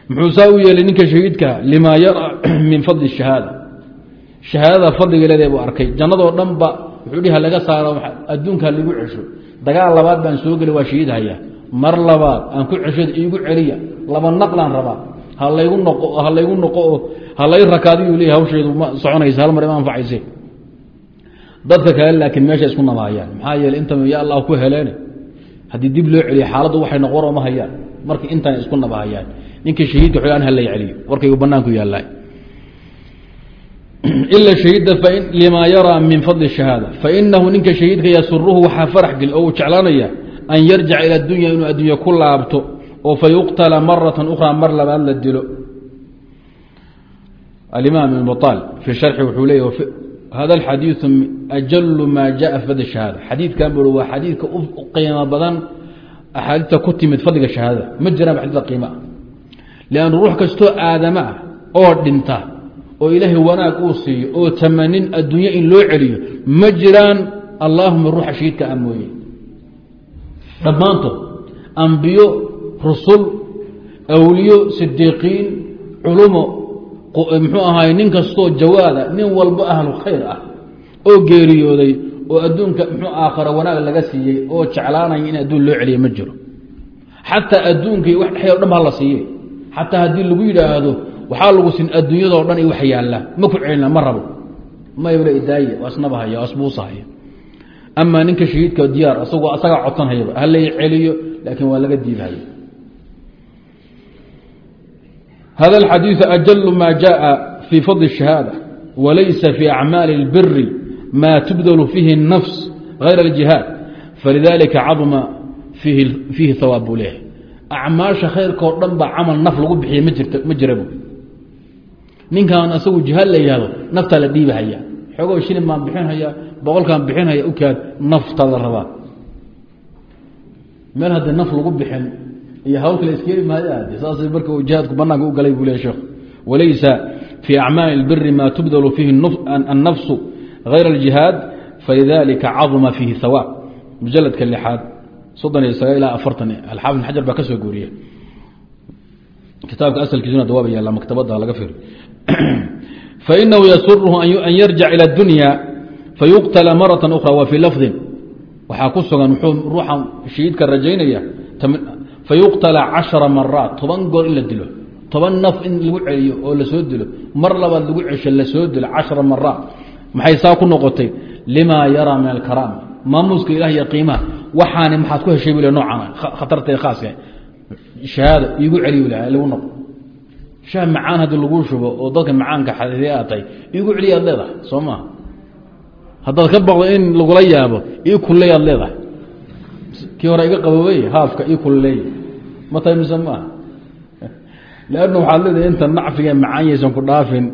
Muxuu saa u yeelay ninka shahiidka limaa yara min fadli shahaada. Shahaadada fadliga leedahay buu arkay. Jannadoo dhan ba wuxuu dhihi laga saaro adduunkaa ligu cesho. Dagaal labaad baan soo geli waa shahiid haya. Mar labaad aan ku ceshada iigu celiya laba naqlaan rabaa. Ha laygu noqo ha laygu noqo oo ha lay rakaadiyu leeyahy hawsheedu ma soconaysa hal mar ima anfacayse dadka kale laakiin meesha isku namaayaan maxaa yeele inta ya allah ku heleene haddii dib loo celiyo xaaladdu waxay noq war oma hayaan. Marka intan isku nabahayaan ninka shahiidka xogaan ha lay celiyo warkaygu banaanku yaallaa ila shahiida lima yaraa min fadli shahaada. Fainahu ninka shahiidka yasuruhu waxaa farax geli oo uu jeclaanaya an yarjaca ila dunya inuu addunya ku laabto oo fayuqtala marata ukhra mar labaad la dilo. Alimaam ibn baal fi sharxi wuxuu leey hada alxadiidu ajalu maa jaa fi fadli shahaada xadiidkan bui waa xadiidka u qiimo badan axaadiista ku timid fadliga shahaadada ma jiraan xadiida qiima ah liannu ruux kastoo aadama ah oo dhinta oo ilaahay wanaag uu siiyo oo tamanin adduunye in loo celiyo ma jiraan allaahuma ruuxa shahiidka a mooye dhammaantood ambiyo rusul awliyo sidiiqiin culumo muxuu ahaay nin kastoo jawaada nin walbo ahlu khayr ah oo geeriyooday oo adduunka muxuu aakhara wanaag laga siiyey oo jeclaanaya in adduun loo celiya ma jiro. Xataa adduunkii wax dhexya o dhan baa la siiyey. Xataa haddii lagu yidhaahdo waxaa lagu sin adduunyadoo dhan wax yaalla ma ku celina ma rabo. Mayla idaaye waa isbuusahaya amaa ninka shahiidka diyaar isagoo asagaa codsanhayaba halay celiyo laakiin waa laga diidhaya hada alxadiiثu ajalu ma jaءa fii fadli الشhahaadة walaysa fii acmaali اlbiri ma tubdl fiihi الnafs غayr اljihaad falidaalika caduma fiihi fiihi hawaab buu leeyahay acmaasha khayrkao dhan baa camal naf lagu bixiya ma jirta ma jira bu ninkan asagu jihaad la yihahdo naftaa la dhiibahaya xoogoo shilin baan bixinhaya boqolkaan bixinhaya ukaad naftaa la rabaa meel haddii naf lagu bixin iyo hawl kale iskeeni maayade saas marka jihaadku banaanka u galay buu le sheekh walaysa fii acmaali اlbiri ma tubdalu fiihi annafsu hayra اljihaad falidalika caduma fiihi hawaab mujaladka lixaad soddon iyo sagaal ilaa afartan alxaafid xajar baa ka soo guuriye kitaabka asalkiisuna dawaab yaalla maktabada laga firi fainahu yasuruhu an yarjac ilى اdunya fayuqtala maraة أkhra wa fii lafdin waxaa ku sugan wuxuu ruuxan shahiidka rajaynaya fayuqtala cashara maraat toban goor in la dilo toban naf in lagu celiyo oo la soo dilo mar labaad lagu cesho la soo dilo cashara maraat maxay saa ku noqotay limaa yaraa min alkaraama maamuuska ilah iyo qiimaha waxaani maxaad ku heshay bule noocan khatarta khaaska shahaada iigu celiy lagu noqo shah macaan haddii lagu shubo oo dadka macaanka xadidee aad tahay iigu celiyaad leedahay soo maha kii hore iga qabowey haafka ii kulleey ma tahay mise maaha lanna waxaad leedahay inta nacfiga macaanyaysan ku dhaafin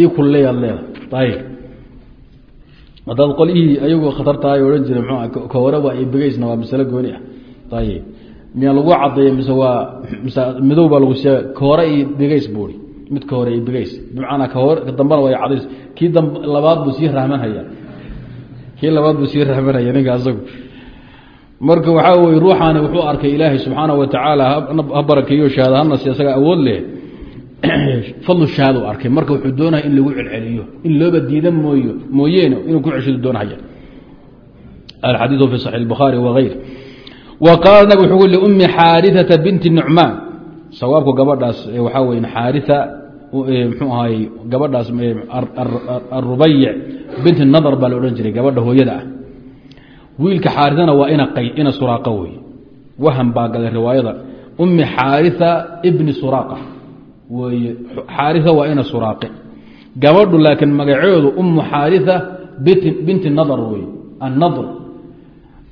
ii kulleyaad leedahay. Ayib haddaad qolyihii ayagoo khatartahay odhan jira mxuu ka hore waa ibigeysna waa masalo gooni ah. Ayib miyaa lagu cadeeya mise waa midow baa lagu siiya ka hore iyo bigeys buui mid ka hore iyo bigeys bimacnaa ka hore ka dambena waa cadays kii labaad buu sii rahmanhaya kii labaad buu sii rahmanhaya ninka asagu marka waxaa weye ruuxaani wuxuu arkay ilaahay subxaanahu watacaala ha barakeeyo shahaada hanasi isaga awood leh fadlu shahaada u arkay marka wuxuu doonaya in lagu celceliyo in looba diida mooyo mooyeene inuu ku ceshidu doonhaya alxadiidu fi saxiix الbukhaari wغayr wa qaala nabig wuxuu ku liummi xaariثata binti nucmaan sawaabku gabadhaas waxaa wey xaaria mxuu ahaay gabadhaas arubayic binti nadr baa la odhan jiray gabadha hooyada ah wiilka xaaridana waa ina suraaqa wey wahan baa galay riwaayada ummi xaaria bni suraaqa. Weye xaaria waa ina suraaqe. Gabadhu laakiin magaceedu ummu xaaria binti nadr wey annadr.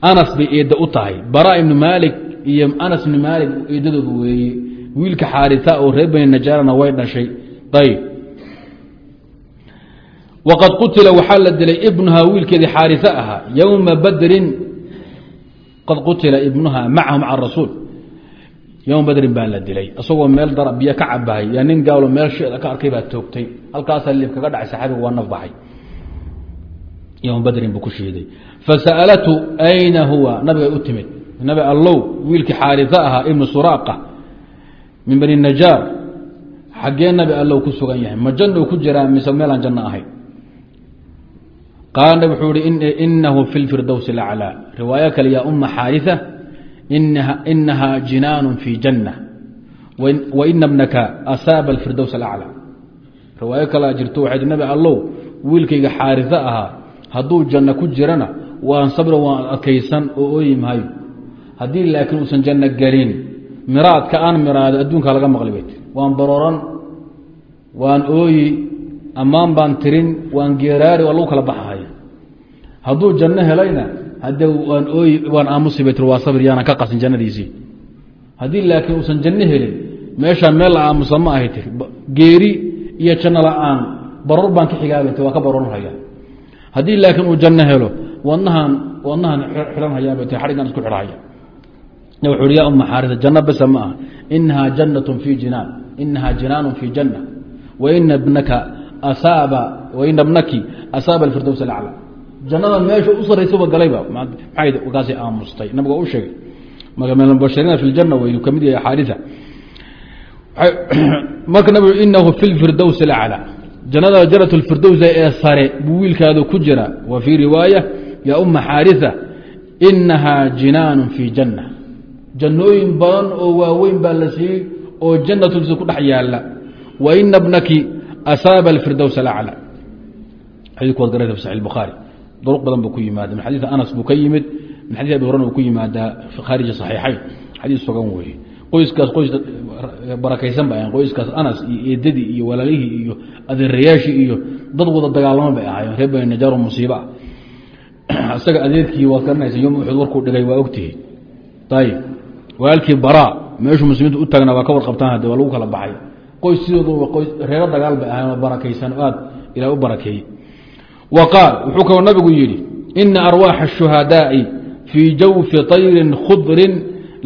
Anas bay eedda u tahay. Bara ibnu maalik iyo anas ibnu maalik eedadoodu weeye wiilka xaaria oo reer bani najaarana way dhashay. Ayb waqad qutila waxaa la dilay ibnuha wiilkeedii xaaria ahaa yowma badrin qad qutila ibnuha macahu maca rasuul yowma badrin baa la dilay isagoo meel dara biyo ka cabahay yaa nin gaalo meel sheeda ka arkay baa toogtay halkaasaa liib kaga dhacay saxaabiga waa naf baxay yowma badrin buu ku shiiday fasa'alatu ayna huwa nabigay u timid nabi allow wiilkii xaaria ahaa ibnu suraaqa min bani najaar qaala wuxuu ihi inahu fi lfirdows اlaclaa riwaayo kale yaa uma xaaria inaha jinaanu fi janna waina bnaka asaaba alfirdows alaclaa. Riwaayo kalea jirto waxay nabi allow wiilkayga xaaria ahaa hadduu janno ku jirana waan sabra waan adkaysan oo ooyi maayo haddii laakiin uusan janno gelin miraadka aan miraado adduunka laga maqli bayt waan barooran waan ooyi ammaan baan tirin waan geeraari waa lagu kala baxahaya hadduu janno helayna hadde waan aamusi bay tir waa sabir yaanan ka qasin jannadiisii haddii laakiin uusan janno helin meeshaa meel la aamusa ma ahay tir geeri iyo janno la'aan baroor baan ka xigaabay tir waa ka barooranhaya haddii laakiin uu janno helo wadnahan wadnahan xidhanhayaabay tir xadhigan isku xidhahaya wuxu uhi ya uma xaarisa janno besa ma ah inahaa jannat fii jinaan inahaa jinaanu fii janna. Waina bnaka asaaba waina bnaki asaaba alfirdows alacla jannada meesha u sarraysaba galayba kaasi aamustay. Nabiga u sheegay mubashiriina fi ljanna waynu ka mid yahay xaarisa. Marka nabigu inahu fi lfirdows alacla jannada janat lfirdowsa ee sare buu ku jira. Wa fii riwaaya ya uma xaarisa inahaa jinaanu fii janna. Jannooyin badan oo waaweyn baa la siiyey oo jannatulsi ku dhex yaalla wa ina bnaki asaaba alfirdows alacla xadiku waad garata fi saxi bukhaari duruq badan buu ku yimaada min xadiid anas buu ka yimid min xadii abi hurana uu ku yimaadaa khaariji saxiixayn. Xadiis sugan weeye. Qoyskaas qoys barakaysan ba qoyskaas anas iyo eedadii iyo walaalihii iyo adeerayaashii iyo dad wada dagaalamo bay ahaayeen. Reer bani najaaro musiiba. Isaga adeerkii waad garanaysa yom uxud warkuu dhigay waa ogtihi ayib walaalkii bara meeshuu muslimiintu u taagna waa ka warqabtaan hadde waa lagu kala baxay. Qoys sidooduba qoys reero dagaal bay ahayn oo barakaysan aad ilaah u barakeeyey wa qaal wuxuu kaloo nabigu yidhi ina arwaaxa الshuhadaaءi fii jawfi طayrin khudrin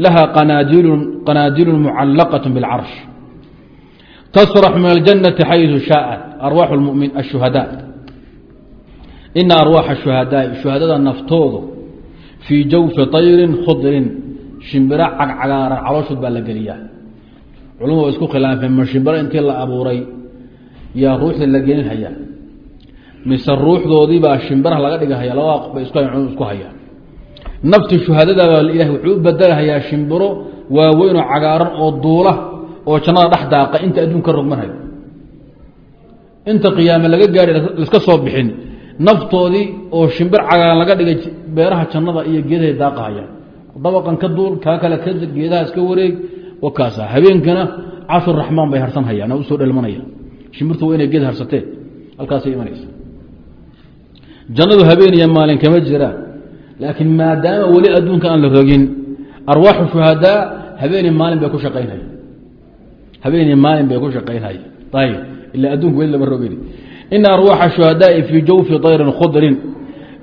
laha qanaadiilun mucallaqaة bاlcarsh tasrax min aljanati xayثu shaaءat arwaax mumin الshuhada ina arwaaxa الshuhadaaءi shuhadada naftoodu fii jawfi طayrin khudrin shimbiro cagcagaaran calooshood baa la geliyaa culumadu waa isku khilaafeen ma shimbiro intii la abuuray yaa ruuxdii la gelinhayaa mise ruuxdoodiibaa shimbiraha laga dhigahaya labada bay isku hayaan. Nafti shuhadadaabaa ilahay wuxuu u bedelhayaa shimbiro waaweynoo cagaaran oo duula oo jannada dhex daaqa inta adduun ka rogmanhayo inta qiyaame laga gaari laska soo bixin naftoodii oo shimbir cagaaran laga dhigay beeraha jannada iyo geedahay daaqahayaan dabaqan ka duul kaa kale ka geedaha iska wareeg wakaasa. Habeenkana cashur raxmaan bay harsan hayaan u soo dhelmanaya shimbirtu waa inay geed harsatee halkaasay imanaysa jannadu habeeniya maalin kama jiraan. Laakiin maadaama weli adduunka aan la rogin arwaaxu shuhadaa habeeni maalin bay ku shaqaynhaya habeeni maalin bay ku shaqaynhaya ayib ila adduunka weli lama rogin. Ina arwaaxa shuhadaai fii jawfi dayrin khudrin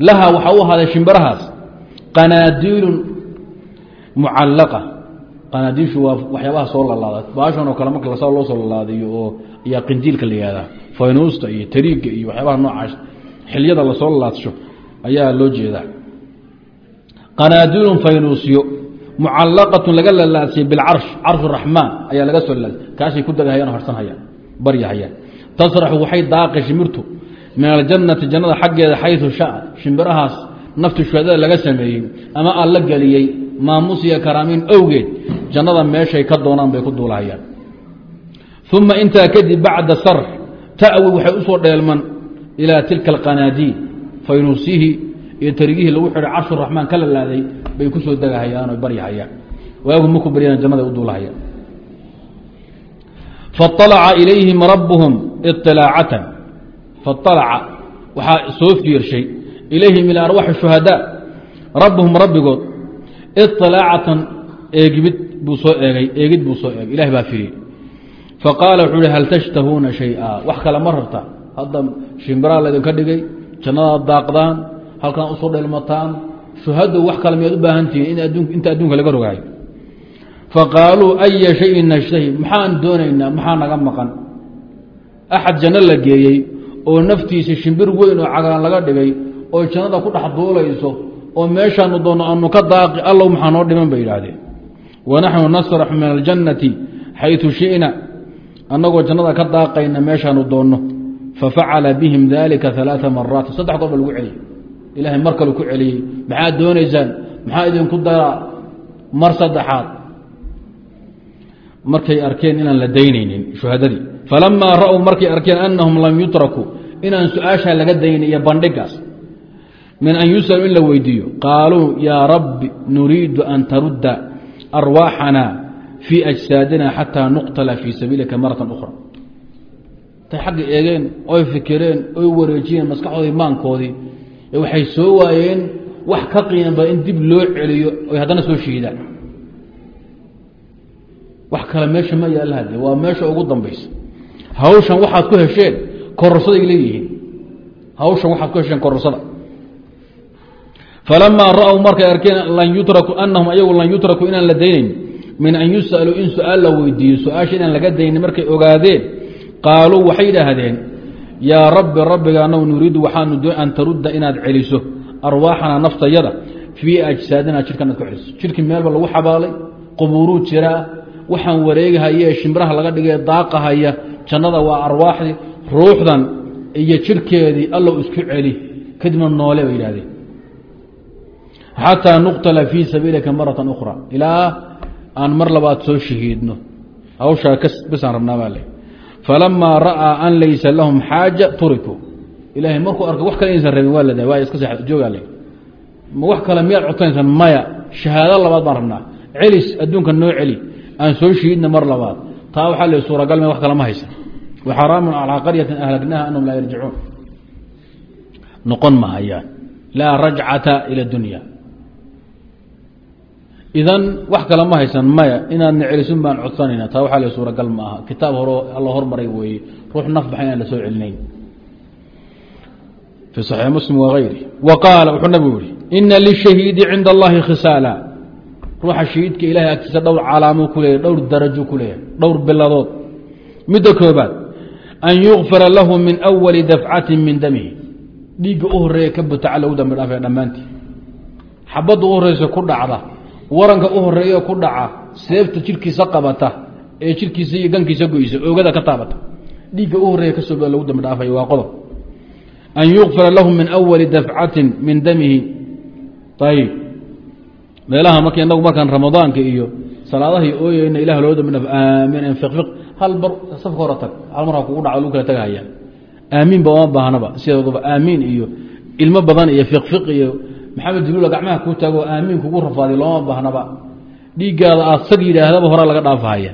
laha waxaa u ahaaday shimbirahaas qanaadiilun mucallaqa. Qanaadiishu waa waxyaabaha soo lalaada. Baashan oo kale marka lasa loo soo lalaadiyo oo ayaa qindiilka la yihahdaa faynuusta iyo tariigga iyo waxyaabaha noocaas xilyada la soo lalaadsho ayaa loo jeedaa. Qanaadiilun faynuusyo mucallaqatun laga lalaadsiye bilcarsh carshu raxmaan ayaa laga soo lalaadsiy kaashay ku degahayaan o harsanhayaan baryahayaan. Tasraxu waxay daaqi shimirtu min aljannati jannada xaggeeda xayu shaa shimbirahaas nafti shuhadada laga sameeyey ama aan la geliyey maamusiya karaamiin owgeed jannada meeshay ka doonaan bay ku duulahayaan. Uma intaa kadib bacda sarx ta'wi waxay u soo dheelman ilaa tilka alqanaadiin faynuusihii iyo tarigihii lagu xidhay carshu raxmaan ka lalaaday bay ku soo degahayaan o baryahayaan waagu maku baryaan jannada u duulahayaan faalaca ilayhim rabbuhum iilaacatan faalaca waxaa soo fiirshay ilayhim ilaa arwaxi shuhadaa rabbuhum rabbigood iطilaacatan eegibid buu soo eegay eegid buu soo eegay ilahi baa firiyey faqaala wuxuu hi ma rabta hadda shimbiraa laydinka dhigay jannadaad daaqdaan halkan u soo dheelmataan shuhadu wax kale miyaad u baahan tihiin inta adduunka laga rogaayo? Faqaaluu aya shayin nashtahi? Maxaan doonaynaa maxaa naga maqan? Axad janno la geeyey oo naftiisa shimbir weyn oo cagaan laga dhigay oo jannada ku dhex duulayso oo meeshaanu doonno aanu ka daaqi allow maxaa noo dhiman bay yidhaahdeen. Wanaxnu nasraxu min aljannati xaytu shi'na annagoo jannada ka daaqayna meeshaanu doonno fafacala bihim dalika alaaa maraat saddex goor ba lagu celiyey ilahay mar kalu ku celiyey maxaad doonaysaan maxaa idinku daraa mar saddexaad markay arkeen inaan la daynaynin shuhadadii falamaa ra'uu markay arkeen anahum lam yutrakuu inaan su'aashaa laga daynin iyo bandhigaas min an yus'aluu in la weydiiyo qaaluu yaa rabbi nuriidu an tarudda arwaaxana fii ajsaadina xataa nuqtala fii sabiilika maratan ukhra intay xagga eegeen oy fikireen oy wareejiyeen maskaxdoodii maankoodii waxay soo waayeen wax ka qiima badan in dib loo celiyo oy haddana soo shiidaan. Wax kale meesha ma yaalla hade waa meesha ugu dambaysa. Hawshan waxaad ku hesheen kororsaday leeyihiin. Hawshan waxaad ku hesheen kororsada. Falamaa ra'w markay arkeen lan yutraku anahum ayagu lan yutraku inaan la daynayn. Min an yus'aluu in su'aal la weydiiyo su'aasha inaan laga daynin markay ogaadeen qaaluu waxay idhaahdeen yaa rabbi rabbigaanaw nuriidu waxaanu an tarudda inaad celiso arwaaxana naftayada fii ajsaadina jidhkan aad ku celiso. Jidhkii meelba lagu xabaalay qubuuruu jiraa waxaan wareegahayee shimbiraha laga dhigay daaqahaya jannada waa arwaaxdii ruuxdan iyo jidhkeedii allow isku celi kadibna noole bay yidhahdeen xataa nuqtala fii sabiilika maratan ukhra ilaa aan mar labaad soo shahiidno hawshaa bisaan rabnaa baa le falamaa ra'aa an laysa lahum xaaja turikuu ilaahay markuu arkay wax kale inaysan rabin waa lada waa iska joogaa le ma wax kale miyaad codsanaysan maya shahaado labaad baan rabnaa celis adduunka noo celi aan soo shahiidna mar labaad taa waxaa le suuragal me wax kale ma haysan waxaraamun calaa qaryatin ahlaknaha anahum laa yarjicuun noqon mahayaan laa rajcata ila dunya idan wax kale ma haysan maya inaadna celisun baan codsanayna. Taa waxaa la suuragal ma aha. Kitaab hore alla hormaray weeye ruux naf baxay inaan la soo celinayn. Fi صaxiix muslim wغayri wa qaala wuxuu nabigu yihi ina lishahiidi cinda allahi khisaala. Ruuxa shahiidka ilahay agtiisa dhowr calaamuu ku leeyahy dhowr darajo ku leeyahay dhowr biladood. Midda koobaad an yukfara lahu min awali dafcati min damihi. Dhiigga u horreeya ka butaca lagu dambi dhaafaya dhammaantii. Xabadda u horeysa ku dhacda waranka u horreeya ku dhaca seefta jirkiisa qabata ee jirkiisa iyo gankiisa goysa oogada ka taabata. Dhiigga u horreeya ka soo lagu dambi dhaafaya waa qodob. An yukfara lahu min awali dafcatin min damihi. Ayib meelaha marka inagu markaan ramadaanka iyo salaadaha ooyeyna ilah loo dambi dhaaf aamiin fiqfiq hal bar safka hore tag hal kugu dhaco lagu kala tagahaya aamiinba oma baahnaba sideedaba aamiin iyo ilmo badan iyo fiqfiq iyo maxamed jibriil gacmaha kuu taago aamiin kugu rafaaday looma baahnaba dhiiggaada aad sag yidhaahdaba horaa laga dhaafahaya.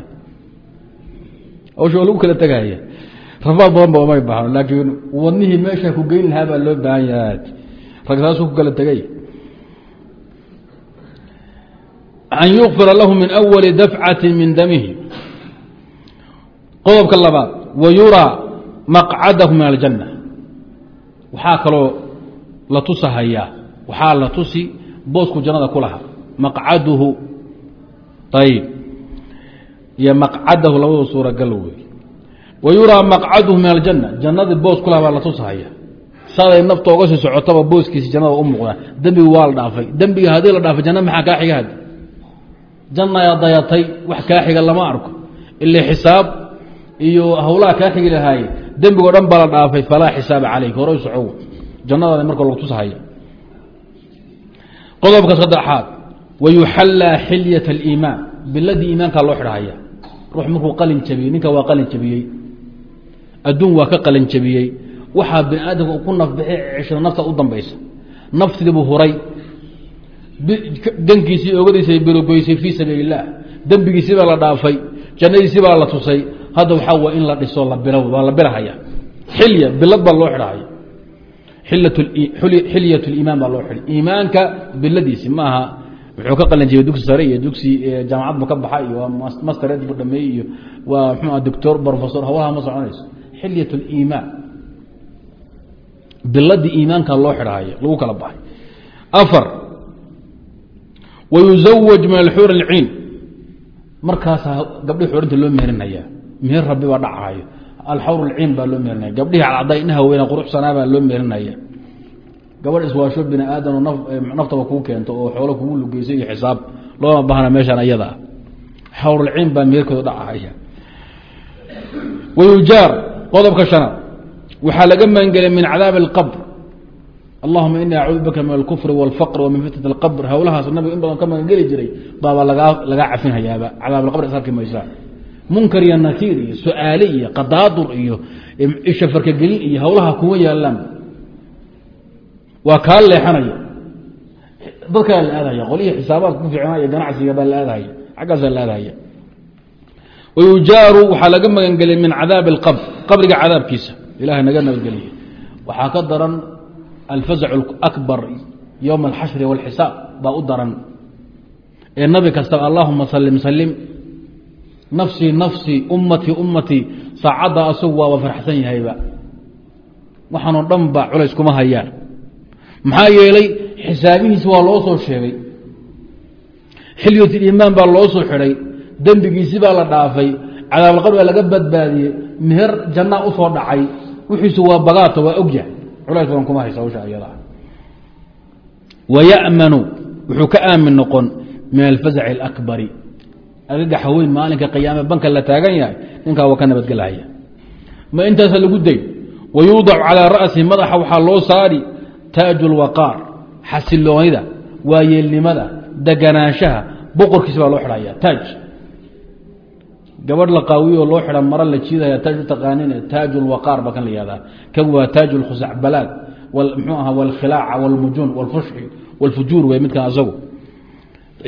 Hawsha waa lagu kala tegahaya rafaad badan ba omay baahno laakiin wadnihii meesha ku geyn lahaa baa loo baahan yaha rag saasuu ku kala tegay an yukfira lahu min awali dafcati min damihi. Qodobka labaad wa yuraa maqcadahu min aljanna. Waxaa kaloo la tusahayaa waxaa la tusi boosku jannada ku laha maqcaduhu ayib iyo maqcadahu labadu suuragal wey wa maqcaduhu min aljanna. Jannadii boos ku laha baa la tusahaya saaday nafta oga sii socotaba booskiisi jannada u muuqdaa dembigi waa la dhaafay. Dembiga haddii la dhaafay janna maxaa kaa xiga had jannayaa dayatay. Wax kaa xiga lama arko. Ile xisaab iyo hawlaha kaa xigi lahaaye dembigoo dhan baa la dhaafay. Falaa xisaaba calayk hore socow. Jannadaada marka lagu tusahaya qodobka saddexaad wayuxallaa xilyat aliimaan. Biladii iimaankaa loo xidhahaya. Ruux markuu qalin jabiyey ninka waa qalin jabiyey. Adduun waa ka qalin jabiyey. Waxaa bini aadamka ku nafbixi ceshada nafta u dambaysa. Naftiibuu huray. Gankiisii ogadiisa bilogoysay fii sabiili dembigiisii baa la dhaafay. Jannadiisii baa la tusay. Hadda waxaa waa in la dhiso la bilow waa la bilahaya. Xilya bilad baa loo xidhahaya xilyat liimaan baa loo xidhay. Iimaanka biladiisi maaha wuxuu ka jibay dugsi sare iyo dugsi jaamacad bu ka baxa iyo waa mastered bu dhameeyey iyo waa mxua doctor professor hawlaha ma soconayso. Xilyat liimaan biladii iimaanka loo xidhahaya lagu kala baxay. Afar wayuzawaj min alxuur اlciin markaasaa gabdhihi xorinta loo meerinaya meher rabbi baa dhacayo alxawr alciin baa loo merinaya gabdhihii cadcadda indhaha weyna quruxsanaa baa loo merinaya gabadh iswaasho bini aadan oo naftaba kuu keento oo xoolo kugu lugeyso xisaab looma baahna meeshaan ayada ah xawrulciin baa meerkooda dhacahaya wayujaar qodobka shanaad waxaa laga maangelay min cadaabi alqabr allahuma ini acuudu bika min alkufri walfaqr wa min fitnat alqabr howlahaas nabigu in badan ka magangeli jiray baabaa lagaa lagaa cafinhayaaba cadaab alqabr isarki ma munkar iyo nakiir iyo su'aale iyo qadaadur iyo ishafarkagelin iyo howlaha kuma yaalaan. Waa kaa leexanaya. Dadkaa la aadhaya qolihii xisaabaadka ku fiicnaa iyo ganacsiga baa la aadhaya xaggaasaa la aadhaya wayujaaru waxaa laga magangeliyay min cadaabi اlqabr qabriga cadaabkiisa ilahay naga nabadgeliya. Waxaa ka daran alfazac akbar yowma alxashri wاlxisaab baa u daran. Ee nabi kastaba allahuma salim salim nafsii nafsii ummatii ummatii saacadda asagu waaba farxsan yahayba. Waxaanoo dhan ba culays kuma hayaan. Maxaa yeelay xisaabihiisi waa loo soo sheegay. Xilyatliimaan baa loo soo xidhay. Dembigiisi baa la dhaafay. Cadaabalqabr baa laga badbaadiyey. Meher jannaa u soo dhacay. Wixiisu waa bagaato waa ogyahay culays badan kuma haysa hawsha ayadaa waya'manu ka aamin noqon min alfazaci alakbari agagaxa weyn maalinka qiyaame banka la taagan yahay ninkaa waa ka nabadgelahaya ma intaasa lagu day wayuudacu calaa ra'sihi madaxa waxaa loo saari taaju lwaqaar xasiloonida waayeelnimada deganaanshaha boqorkiisa baa loo xidhaya taaj gabadh la qaawiyo loo xidha maro la jiidaya taaj u taqaanin taaju lwaqaar baa kan la yihahdaa kan waa taaju lkhusacbalaad mxuu aha wاlkhilaaca wاlmujuun wاlfushi wاlfujuur wey midkan asagu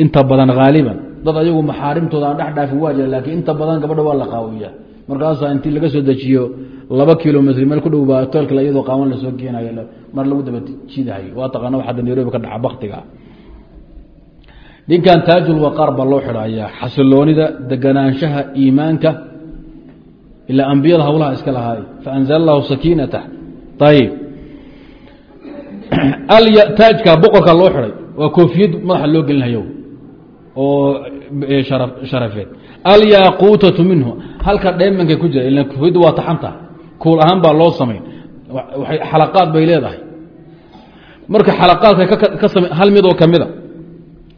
inta badan haaliban dad ayagu maxaarimtooda aan dhex dhaafin waa jira laakiin inta badan gabadha waa la qaawiya markaasaa intii laga soo dejiyo laba kilomitr meel ku dhow baa toolka iyadoo qaawan la soo geenayo mar lagu daba jidahayo waa taqaana wax hadda nairobi ka dhaca baktiga ninkan taajul waqaar baa loo xidhayaa xasiloonida deganaanshaha iimaanka ilaa ambiyada hawlaha iska lahaay faanzla allahu sakiinata. Ayib taajka boqorka loo xidhay waa koofiyad madaxa loo gelinhayo oo sharafeed. Alyaquutatu minhu. Halka dheemanka ku jira ila koofiyaddu waa taxanta. Kuul ahaan baa loo samayn xalaqaad bay leedahay. Marka xalaqaadka ka same hal midoo kamida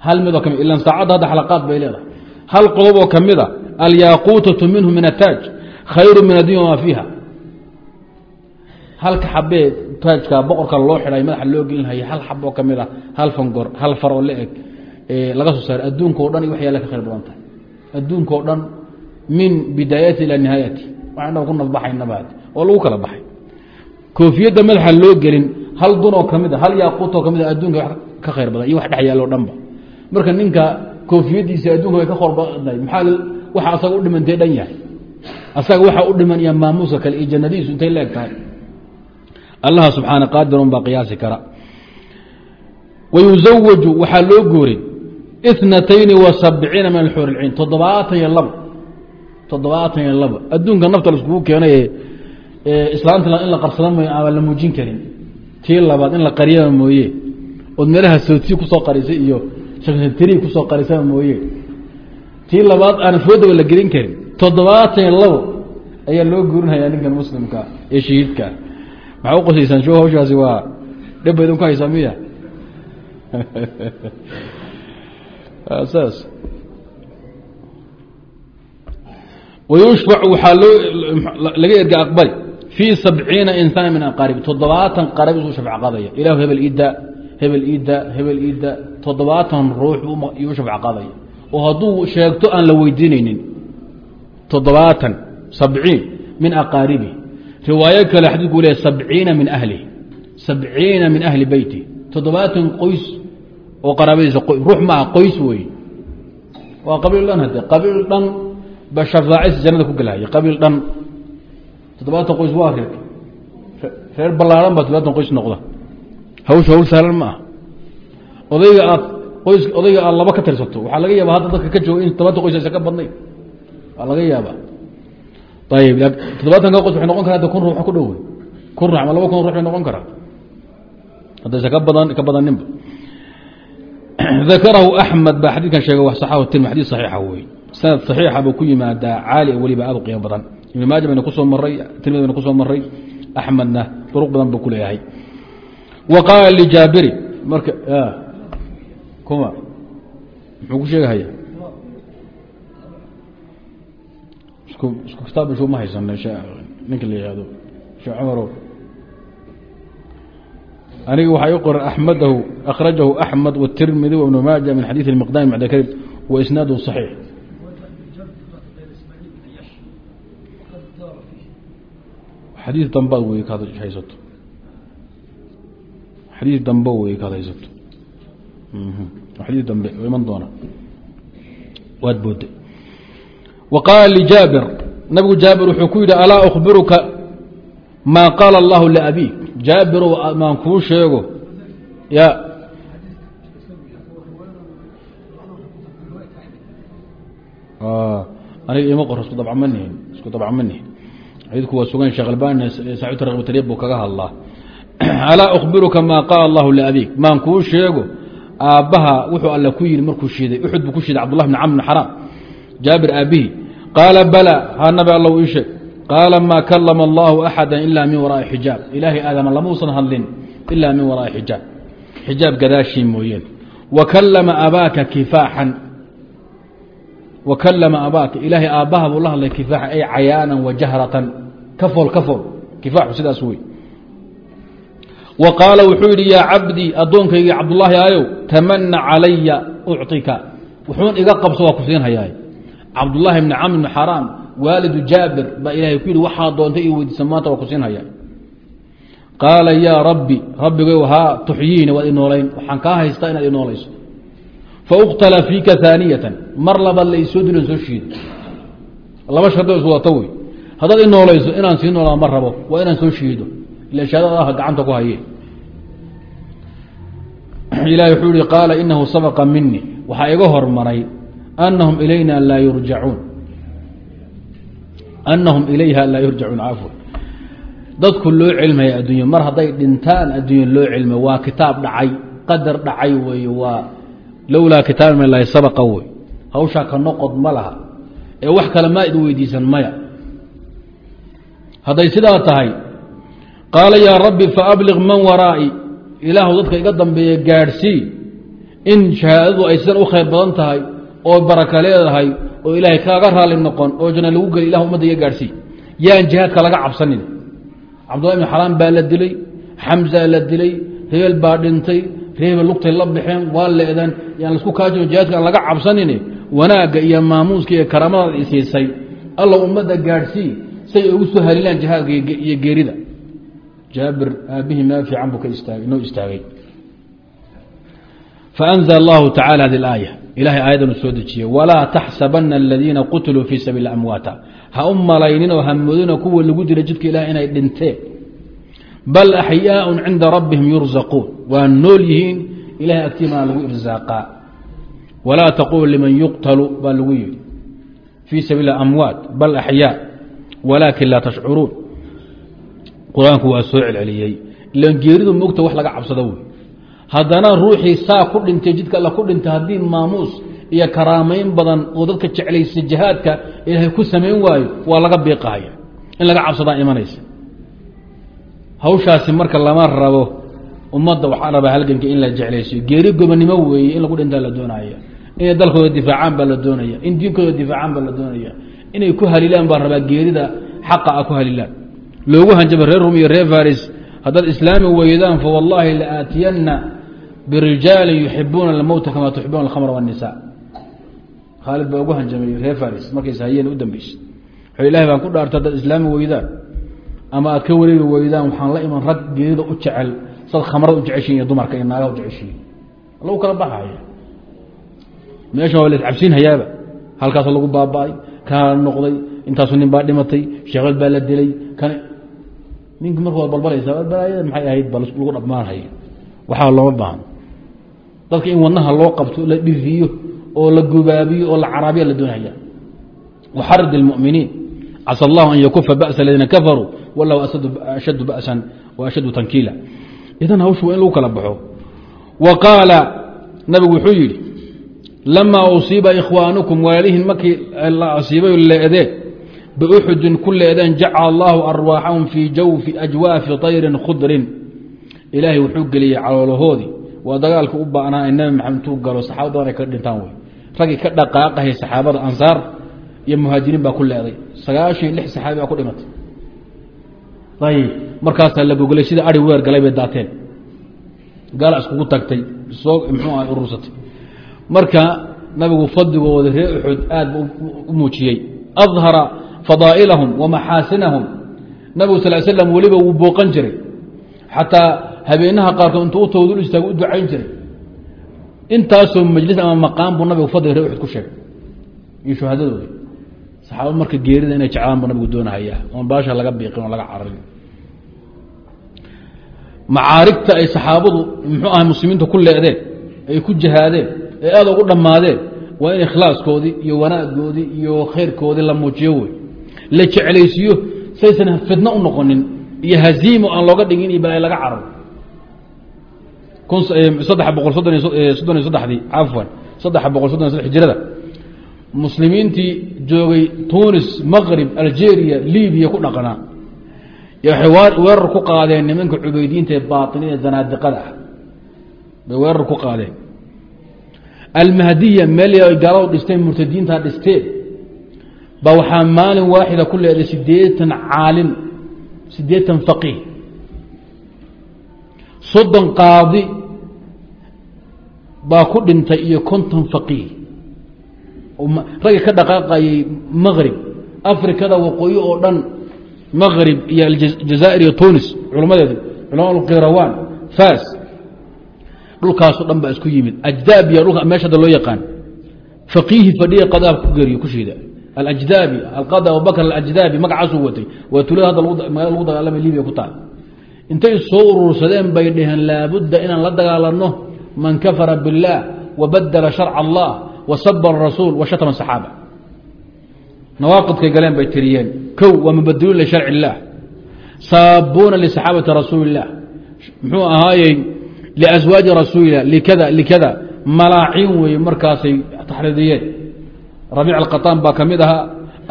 hal midoo ka mid ilan saacadda hadda xalaqaad bay leedahay. Hal qodob oo kamida alyaquutatu minhu min ataaj. Khayru min addunya wamaa fiiha. Halka xabee taajka boqorka loo xidhay madaxa loo gelinhaya hal xab oo ka mid a hal fangor hal far oo la eg laga soo saaray adduunka o dhan iyo wax yaalla ka khayr badan tahay. Adduunka o dhan min bidaayati ilaa nihaayati. Waxayna ku nadbaxaynabaad oo lagu kala baxay. Koofiyadda madaxa loo gelin hal dun oo ka mid a hal yaaquut oo ka mid a adduunka wax ka khayr badan iyo wax dhex yaalo dhanba marka ninka koofiyadiisa adduunka way ka khor badnayd maxaa waxa asaga u dhimantay dhan yahay? Asaga waxa u dhiman iyo maamuuska kale iyo jannadiisu intay leeg tahay. Allaha subxaana qaadirun baa qiyaasi kara. Wayuzawaju waxaa loo gooray wa sabciina min alxuur ilciin toddobaatan iyo labo toddobaatan iyo labo adduunka nafta laiskugu keenay islaanta in la qarsada mooye ama la muujin karin tii labaad in la qariyaba mooye ood meelaha soodsi ku soo qarisay iyo shakshantiri ku soo qarisaba mooye tii labaad aan foodaba la gelin karin toddobaatan iyo labo ayaa loo guurinhayaa ninkan muslimka ee shahiidkaa maxaa u qosaysaan sho hawshaasi waa dhib ba idinku haysaa miya saas wayushfac waxaa loo laga erga aqbali fii sabciina insaana min aqaarib toddobaatan qarab isuu shafc qadaya ilahu hebel ida hebel ida hebel ida toddobaatan ruux iyuu shafc qadaya oo hadduu sheegto aan la weydiinaynin toddobaatan sabciin min aqaaribi riwaayo kale xadiidku le sabciina min ahlihi sabciina min ahli beyti toddobaatan qoys oo qaraabadiisa ruux maaha qoys wey waa qabiil dhan hade qabiil dhan ba shafaacis jannada ku gelaya qabiil dhan. Toddobaatan qoys waa reer reer ballaaran baa toddobaatan qoys noqda. Hawsha hawl sahlan ma ah odayga aad qoys odayga aad laba ka tirsato waxaa laga yaaba hadda dadka ka jooga in toddobaatan qoys aysa ka badnayn. Waa laga yaabaa. Ayib toddobaatanka qoys waxay noqon kara kun ruux ku dhow kun ruux ama laba kun ruux bay noqon karaa. Haddaysa ka badan ka badaninba dakarahu axmed baa xadiidkan sheegay wax saxahu tirmi xadiid saxiixa wey sanad saxiixa buu ku yimaadaa caali weliba aad u qiimo badan. Ibn maaja bayna ku soo maray tirmidi bayna ku soo maray axmedna duruq badan buu ku leeyahay. Wa qaala lijaabiri marka kuma muxuu ku sheegahaya isku kitaab ishu ma haysana ninka la yihahdo sheekh cumarow aniga waxaa i qoran axmedahu akhrajahu axmed wاtirmidi wibnu maaja min xadiiث اmiqdam bd krim wa isnaadu صaxiix xadiis dambaad wey kaad haysato xadiis dambe wey kaad haysato xadiis dambe iman doona waad booday wa qaala lijaabir nabigu jaabir wuxuu ku yidhi alaa أkhbiruka maa qaala اllahu liabik jaabirow maan kuu sheego. Ya. Aniga ima qor isku dabca ma nihin isku dabca ma nihin. Xadiidku waa sugan sheekh albani saxibta raqbataliya buu kaga hadlaa. Alaa أkhbiruka maa qaala allahu liabik maan kuu sheego aabbaha wuxuu alle ku yidhi markuu shiiday uxud buu ku shiiday cabdullah bn camr bn xaraam jaabir aabihi qaala bala ha nabi alla ii sheeg qaala maa kalama allahu axada ila min waraai xijaab ilaahay aadama lamuusan hadlin ila min waraai xijaab xijaab gadaashii mooyeen wa kalama abaaka kifaaxan wa kalama abaaka ilaahay aabbaha buu la hadlay kifaaxan ay cayaanan wa jahratan kafool kafool kifaaxu sidaas wey wa qaala wuxuu yidhi yaa cabdii addoonkaygi cabdullaahi ayow tamana calaya ucطika wuxuun iga qabso waa ku siinhayaa cabdullaahi bni camr bni xaraam waalidu jaabir baa ilahay ku yidhi waxaa doontay io weydiisa maanta waa ku siinhaya qaala yaa rabbi rabbigow haa tuxyiini waad inoolayn waxaan kaa haystaa inaad inoolayso fa uqtala fiika aaniyatan mar labaad la isoo dilo soo shiido laba shardo is wadata wey. Haddaad i noolayso inaan sii noolaa ma rabo. Waa inaan soo shiido. Ila shahaadada ah gacanta ku haye ilahi wuxuu yihi qaala inahu sabaqa minii waxaa iga hormaray anahum ilayna laa yurjacuun anahum ilayha laa yurjacuun cafwan dadku loo celmaya addunya mar hadday dhintaan addunya loo celmay waa kitaab dhacay qadar dhacay weeye waa lowlaa kitaab min lahi sabaqa wey hawshaa ka noqod ma laha. Ee wax kale maa idin weydiisan maya. Hadday sidaa tahay qaala yaa rabbi faabliq man waraa'i. Ilaahu dadka iga dambeeya gaadhsii in shahaadadu ay sidan u khayr badan tahay oo baraka leedahay oo ilaahay kaaga raali noqon oo janna lagu geli ilah ummadda iga gaadhsii yaan jihaadka laga cabsanin. Cabdullahi ibn xalaan baa la dilay xamzaa la dilay hebel baa dhintay reebel lugtay la baxeen waa leedan yaan la isku kaajino jihaadka aan laga cabsanin wanaagga iyo maamuuska iyo karaamadaad isiisay. Alla ummadda gaadhsii say ugu soo halilaan jihaadka iyo geerida. Jaabir aabihii meel fiican buu ka istaagay inoo istaagay faأnzl اllahu tacala hadi اlaaya ilahay aayadanu soo dejiyey walaa taxsabana aladiina qutiluu fii sabiili amwaata ha u malayninoo hamoodina kuwa lagu dila jidka ilahay inay dhinteen bal axyaaء cinda rabbihim yurzaquun waa nool yihiin ilahay agtiimaa lagu irsaaqaa walaa taqulu liman yuqtalu baa lagu yihi fii sabiili amwaat bal axyaa walaakin laa tashcuruun qur-aanku waa soo celceliyey ilan geeridu mogta wax laga cabsado wey haddana ruuxii saa ku dhintay jidka alla ku dhintay haddii maamuus iyo karaamayn badan oo dadka jeclaysa jihaadka ilaahay ku samayn waayo waa laga biiqahaya in laga cabsadaa imanaysa. Hawshaasi marka lama rabo ummadda waxaa rabaa halganka in la jeclaysiyo. Geeri gobonimo weeye in lagu dhintaa la doonaya inay dalkooda difaacaan baa la doonaya in diinkooda difaacaan baa la doonaya inay ku halilaan baa rabaa geerida xaqa a ku halilaan. Loogu hanjaba reer rum iyo reer faris haddaad islaami weydaan fawallaahi laaatiyanna birijaalin yuxibuuna almowta kamaa tuxibuuna alkhamra wاnisa khaalid baa ugu hanjamay reer faris markays hayeen u dambeysay. Wuxuu ilahay baan ku dhaartay haddaad islaami weydaan. Ama aad ka wareegi weydaan waxaan la iman rag geerida u jecel. Sad khamrada u jeceshiin iyo dumarka iyo naagaha u jeceshiin. Lagu kala baxaya. Meeshan waa la iscabsiin hayaaba halkaasoo lagu baaba-ay kaa noqday intaasu nin baa dhimatay sheekhood baa la dilay kan ninki marka waad balbalaysa balaayada maxay ahayd ba lagu dhammaanhaya waxaa looma baahno dadka in wadnaha loo qabto la dhiriyo oo la gubaabiyo oo la caraabiya la doonaya. Waxarid اlmuminiin casa allahu an yakufa ba'sa aladiina kafaruu wallahu ashaddu ba'san wa ashaddu tankiila. Idan hawshu waa in lagu kala baxo. Wa qaala nabigu wuxuu yidhi lamaa usiiba ikhwaanukum walaalihiin biuxudin ku leedeen jacala allahu arwaaxahum fii jawfi ajwaafi tayrin khudrin ilaahay wuxuu geliyey caloolahoodii waa dagaalka u baanaa ee nabi maxamed intuu galo saxaaba badan ay ka dhintaan wey raggii ka dhaqaaqahay saxaabada ansaar iyo muhaajiriin baa ku leeday sagaashan lix saxaabi baa ku dhimatay ayib markaasaa la gogolay sida ari weer galay bay daateen gaala iskugu tagtay soo muxuu aha urursatay marka fadaa'ilahum wa maxaasinahum. Nabigu sal slam weliba wuu booqan jiray. Xataa habeenaha qaarkood intuu u tawdul istaago u ducayn jiray. Intaasoo majlis ama maqaan buu nabigu fadliga reer uxud ku sheegay. Iyo shuhadadoodi saxaabad marka geerida inay jeclaan buu nabigu doonahaya oon baasha laga biiqin oo laga cararin macaarigta ay saxaabadu muxuu ahay muslimiinta ku leedeen ay ku jihaadeen ee aada ugu dhammaadeen waa in ikhlaaskoodii iyo wanaagoodii iyo khayrkoodii la muujiyo wey la jeclaysiiyo saysan fidno u noqonin iyo haziimo aan looga dhigin iyo balay laga cararo hijrada muslimiintii joogay tunis maqrib algeria libiya ku dhaqnaa waxay weerar ku qaadeen nimanka cubaydiinta ee baainiya zanaadiqada. Ah bay weerar ku qaadeen. Almahdiya meel ay gaaladu dhisteen murtadiinta dhisteen ba waxaa maalin waaxida ku leeday sideetan caalim sideetan faqiih soddon qaadi baa ku dhintay iyo konton faqiih ragga ka dhaqaaqayay maqrib afrikada waqooyi oo dhan maqrib iyo aljazaa'ir iyo tunis culamadeedu culama kirawaan fas dhulkaasoo dhan baa isku yimid. Ajdabiya dhulka meesha hadda loo yaqaan. Faqiihi fadhiya qadaab ku geriyo ku shiida ajdaabi alqadi abubakr alajdaabi magacaasuu watay waa tulada hadda magala lagu dagaalamay libiya ku taal intay soo urursadeen bay dhaheen laabudda inaan la dagaalanno man kafara biاllaah wa badala sharca allah wa saba arasuul wa shatama saxaaba nawaaqidkay galeen bay tiriyeen kow waa mubadiluun lisharci illaah saabuuna lisaxaabati rasuuli illaah muxuu ahaayey liaswaaji rasuulilah likada rabiic alkhataan baa ka mid ahaa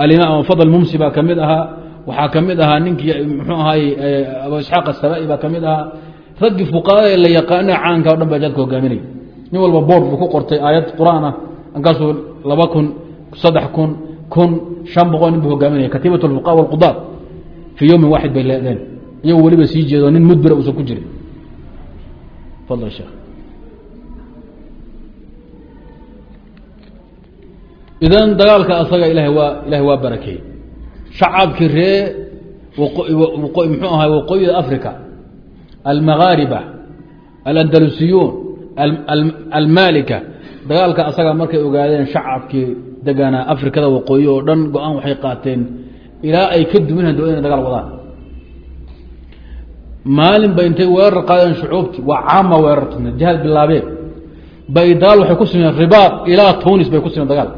alimaam fadl mumsi baa ka mid ahaa waxaa ka mid ahaa ninkii mxuu ahaay eh, abu isxaaq asabaa'i baa ka mid ahaa raggii fuqaada la yaqaana caanka o dhan baa jadka hogaaminaya nin walba boord buu ku qortay aayad quraan ah halkaasuu laba kun saddex kun kun shan boqol nin buu hogaaminaya katiibat fuqaa wاlqudaat fii yowmin waaxid bay leedeen iyagoo weliba sii jeedo nin mudbira uusan ku jirin. Idan dagaalka asaga ilahay waa ilahay waa barakeeyey shacabkii ree muxuu ahay waqooyida africa almagaariba alandalusiyuun almalika. Dagaalka asaga markay ogaadeen shacabkii deganaa afrikada waqooyi oo dhan go'aan waxay qaateen ilaa ay ka duminahan dowlad inay dagaal wadaan. Maalin bay intay weerar qaadeen shucuubtii waa caama weerarta jihaad bilaabeen. Bay dagaal waxay ku simeen ribaad ilaa tunis bay ku simeen dagaal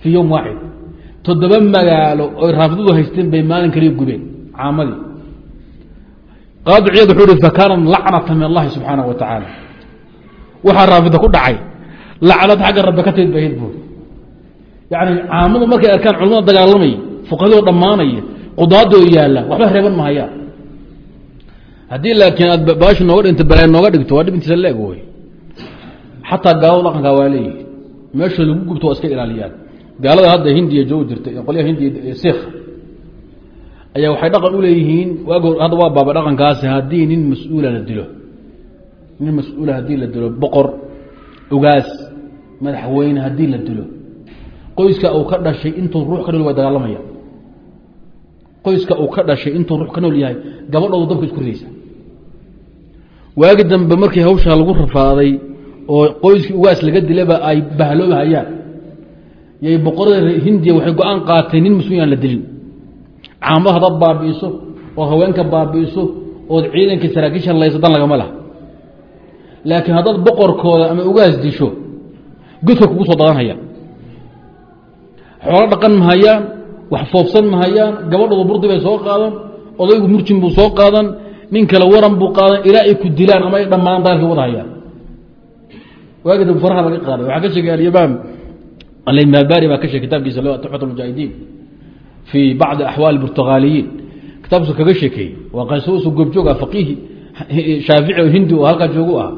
fii yowm waaxid. Toddoba magaalo oy raafidadu haysteen bay maalin kaliya gubeen caamadii. Qaadi ciyad wuxuu hi fakaanat lacnata min allahi subxaanaه wa tacaala. Waxaa raafida ku dhacay. Lacnad xagga rabbe ka timid bahid buuri yani caamadu markay arkaan culamada dagaalamaya fuqahadoo dhammaanaya qudaadoo yaalla waxba reeban mahayaan haddii laakiin aad baashu nooga dhinta balaa nooga dhigto waa dhibintiisa leeg wey xataa gaalada dhaqankaa gaalada hadda hindiya joogi jirta qolyaha hindiya sikh ayaa waxay dhaqan u leeyihiin waag hadda waa baaba dhaqankaasi haddii nin mas'uula la dilo nin mas'uula haddii la dilo boqor ugaas madaxweyne haddii la dilo qoyska uu ka dhashay intuu ruux ka nool waa dagaalamaya. Qoyska uu ka dhashay intuu ruux ka nool yahay gabadhoodu dabka isku ridaysa. Waagi dambe markii hawshaa lagu rafaaday oo qoyskii ugaas laga dilaba ay bahloobahayaan yay boqorada hindiya waxay go'aan qaateen nin mas'uul la dilin. Caamada hadaad baabi'iso ood haweenka baabi'iso ood ciidankii saraakiisha laysa dan lagama laha. Laakiin haddaad boqorkooda ama ugaas disho godka kugu soo dadanhaya. Xoolo dhaqan mahayaan wax foofsan mahayaan gabadhooda burdi bay soo qaadan odaygu murjin buu soo qaadan nin kale waran buu qaadan ilaa ay ku dilaan ama ay dhammaan dagaalkii wada hayaan. Waagi dambe faraha laga qaaday waxaa ka sheegay alimaam alimaabari baa ka sheegay kitaabkiisa lo tuxfat mujaahidiin fii bacdi axwaali burtugaaliyiin kitaabkiisu kaga sheekeeyey waa qaysuusu goobjooga faqiihi shaafici oo hindi halkaa joogu ah.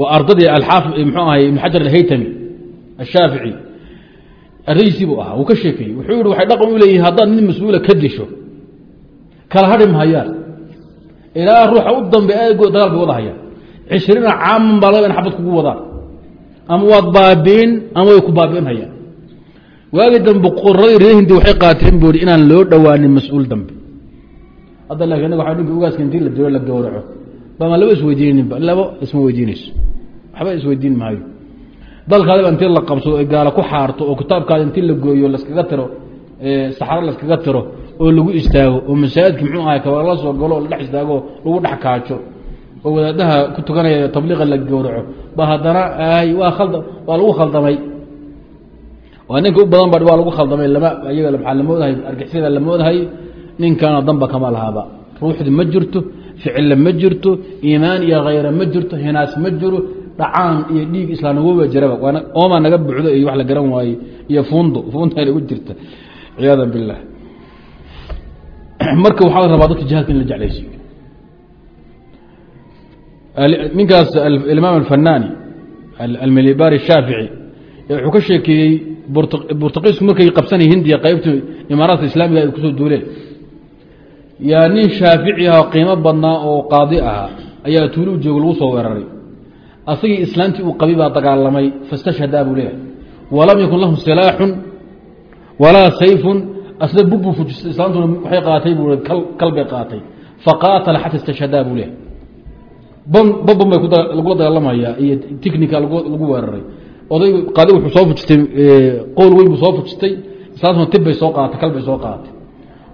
Waa ardadii alxaafid mxuu ahay ibn xajar alhaytami ashaafici ardaydiisii buu ahaa. Wuu ka sheekeeyey wuxuu yihi waxay dhaqan u leeyihiin haddaad nin mas'uula ka disho. Kala hadhi mahayaan ilaa ruuxa u dambe eego dagaal wada hayaan. Cishriina caaman baa laba in xabad kugu wadaan ama waad baabi'in ama way ku baabi'in hayaan waagi dambe qoradii reer hindi waxay qaateen buu i inaan loo dhowaanin mas'uul dambe. Hadda laakiin inaga waa ninka ugaaska intii la dilo la gowraco. Bama laba isweydiininba laba isma weydiinayso. Waxba isweydiin maayo. Dalkaadiba intii la qabsado ay gaalo ku xaarto oo kitaabkaada intii la gooyo laskaga tiro saxaro laskaga tiro oo lagu istaago oo masaajidka muxuu ahay kaba la soo galo oo la dhex istaago lagu dhex kaajo oo wadaadaha ku tukanaya tabliiqa la gowraco. Ba haddana waa khalda waa lagu khaldamay. Waa ninka u badan ba waa lagu khaldamay lama iyaga maxaa la moodahay argixisada la moodahay ninkana danba kama lahaaba. Ruuxdi ma jirto ficilla ma jirto iimaan iyo khayra ma jirto hinaas ma jiro dhacaan iyo dhiig islaamnimoba jiraba. Waana oomaa naga buuxdo iyo wax la garan waaye iyo fuundo fuunta nagu jirta. Ciyaada bilah marka waxaa rabaa dadka jihaadka in la jeclaysiyo ninkaas alimaam alfanaani almilibari shaafici wuxuu ka sheekeeyey burtuqiisku markay qabsanay hindiya qaybtii imaaraadka islaamiga ay ku soo duuleen. Yaa nin shaafici ah qiimo badnaa oo qaadi ahaa ayaa tuuli u jooga lagu soo weeraray. Asagii islaamtii uu qabi baa dagaalamay fastashhadaa buu leeyahay. Walam yakun lahu silaaxun walaa sayfun asna bubu fujistay islaamtuna waxay qaatay buu kal bay qaatay. Faqaatala xata istashhadaa buu leeyahay babban bay lagula dagaalamaya iyo technica lagu weeraray oday qaadi wuxuu soo fujistay qowl weyn buu soo fujistay islaamtuna tib bay soo qaaatay kal bay soo qaaatay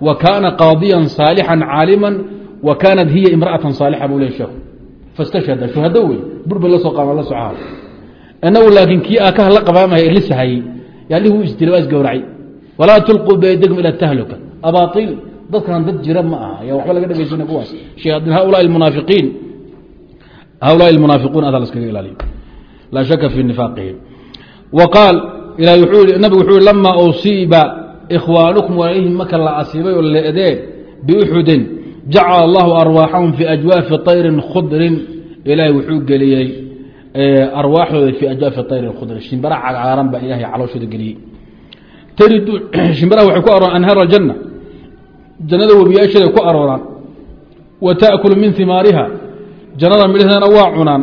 wa kaana qaadiyan saalixan caaliman wa kaanat hiya imra'atan saalixa buu le sheekhu fastashhada shuhado wey bur la soo qaama la socaha inagu laakiin kii aakaha la qabaamaya lisahayey yaalihii u isdilay waa isgowracay walaa tulquu beydikum ila tahluka abaaiil dadkan dad jira ma aha ya waxba laga dhegaysana kuwaas shayaaiin haulaai munaafiqiin haulaa munaafiquun adaa laskaga ilaaliyo laa shaka fii nifaaqihim wa qaal ilahy wuuu nabigu wuxuu yihi lamaa usiiba ikhwaanukum walaalihim marka la asiibay oo leedee biuxudin jacala allahu arwaaxahum fii ajwaafi ayrin khudrin ilaahay wuxuu geliyey arwaaxdooda fii ajwaafi ayrin khudrin shimbara cagaaran baa ilahay calooshooda geliyey shimbaraha waxay ku arooraan anhaar aljanna jannada webiyaasheeda ku arooraan wa taakulu min imaariha jannada midhaheedana waa cunaan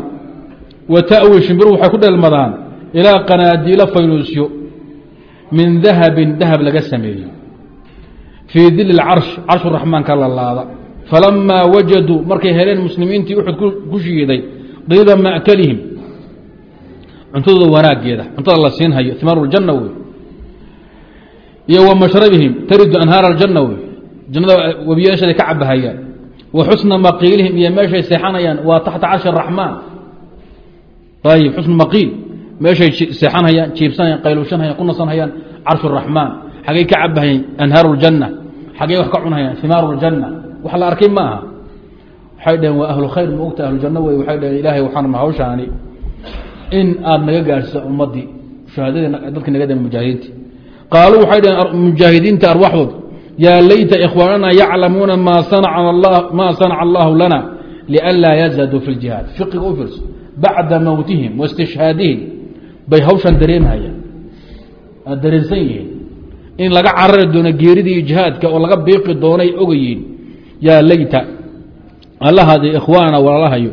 wa ta'wi shimbiruhu waxay ku dheelmadaan ilaa qanaadiilo faynuusyo min dahabin dahab laga sameeyey fii dili اcarsh carshu raxmaan ka lalaada falamaa wajaduu markay heleen muslimiintii uxud ku shiiday diiba ma'kalihim cuntadooda wanaageeda cuntada la siin hayo imaaru اljanna wey iyo wa mashrabihim taridu anhaar aljanna wey jannada webiyaashaday ka cabahayaan wa xusna maqiilihim iyo meeshay seexanayaan waa taxta carshi araxmaan ayib xusnu maqiil meeshay seexanhayaan jiibsanayaan qayluushanhayaan ku nasanhayaan carshu raxmaan. Xagay ka cabahayaan anhaaru ljanna xagay wax ka cunhayaan himaaru ljanna wax la arkay ma waxay dhaheen waa ahlu khayr ma ogta ahlujanno wey waxay dhaheen ilaahay waxaan hawshaani in aada naga gaadhsiso ummaddii shahaadadii dadka naga dama mujaahidiinti qaaluu waxay dhaheen mujaahidiinta arwaxdood yaa layta ikhwaanana yaclamuuna maa sanaca allahu lana lianlaa yazaduu fi ljihaad fiqiga u fiirso bacda mowtihim wa istishhaadihim bay hawshan dareemhayaan aad dareensan yihiin in laga carari doono geeridii jihaadka oo laga biiqi doonay ogayiin yaa layta allahaadi ikhwaanana walaalahayo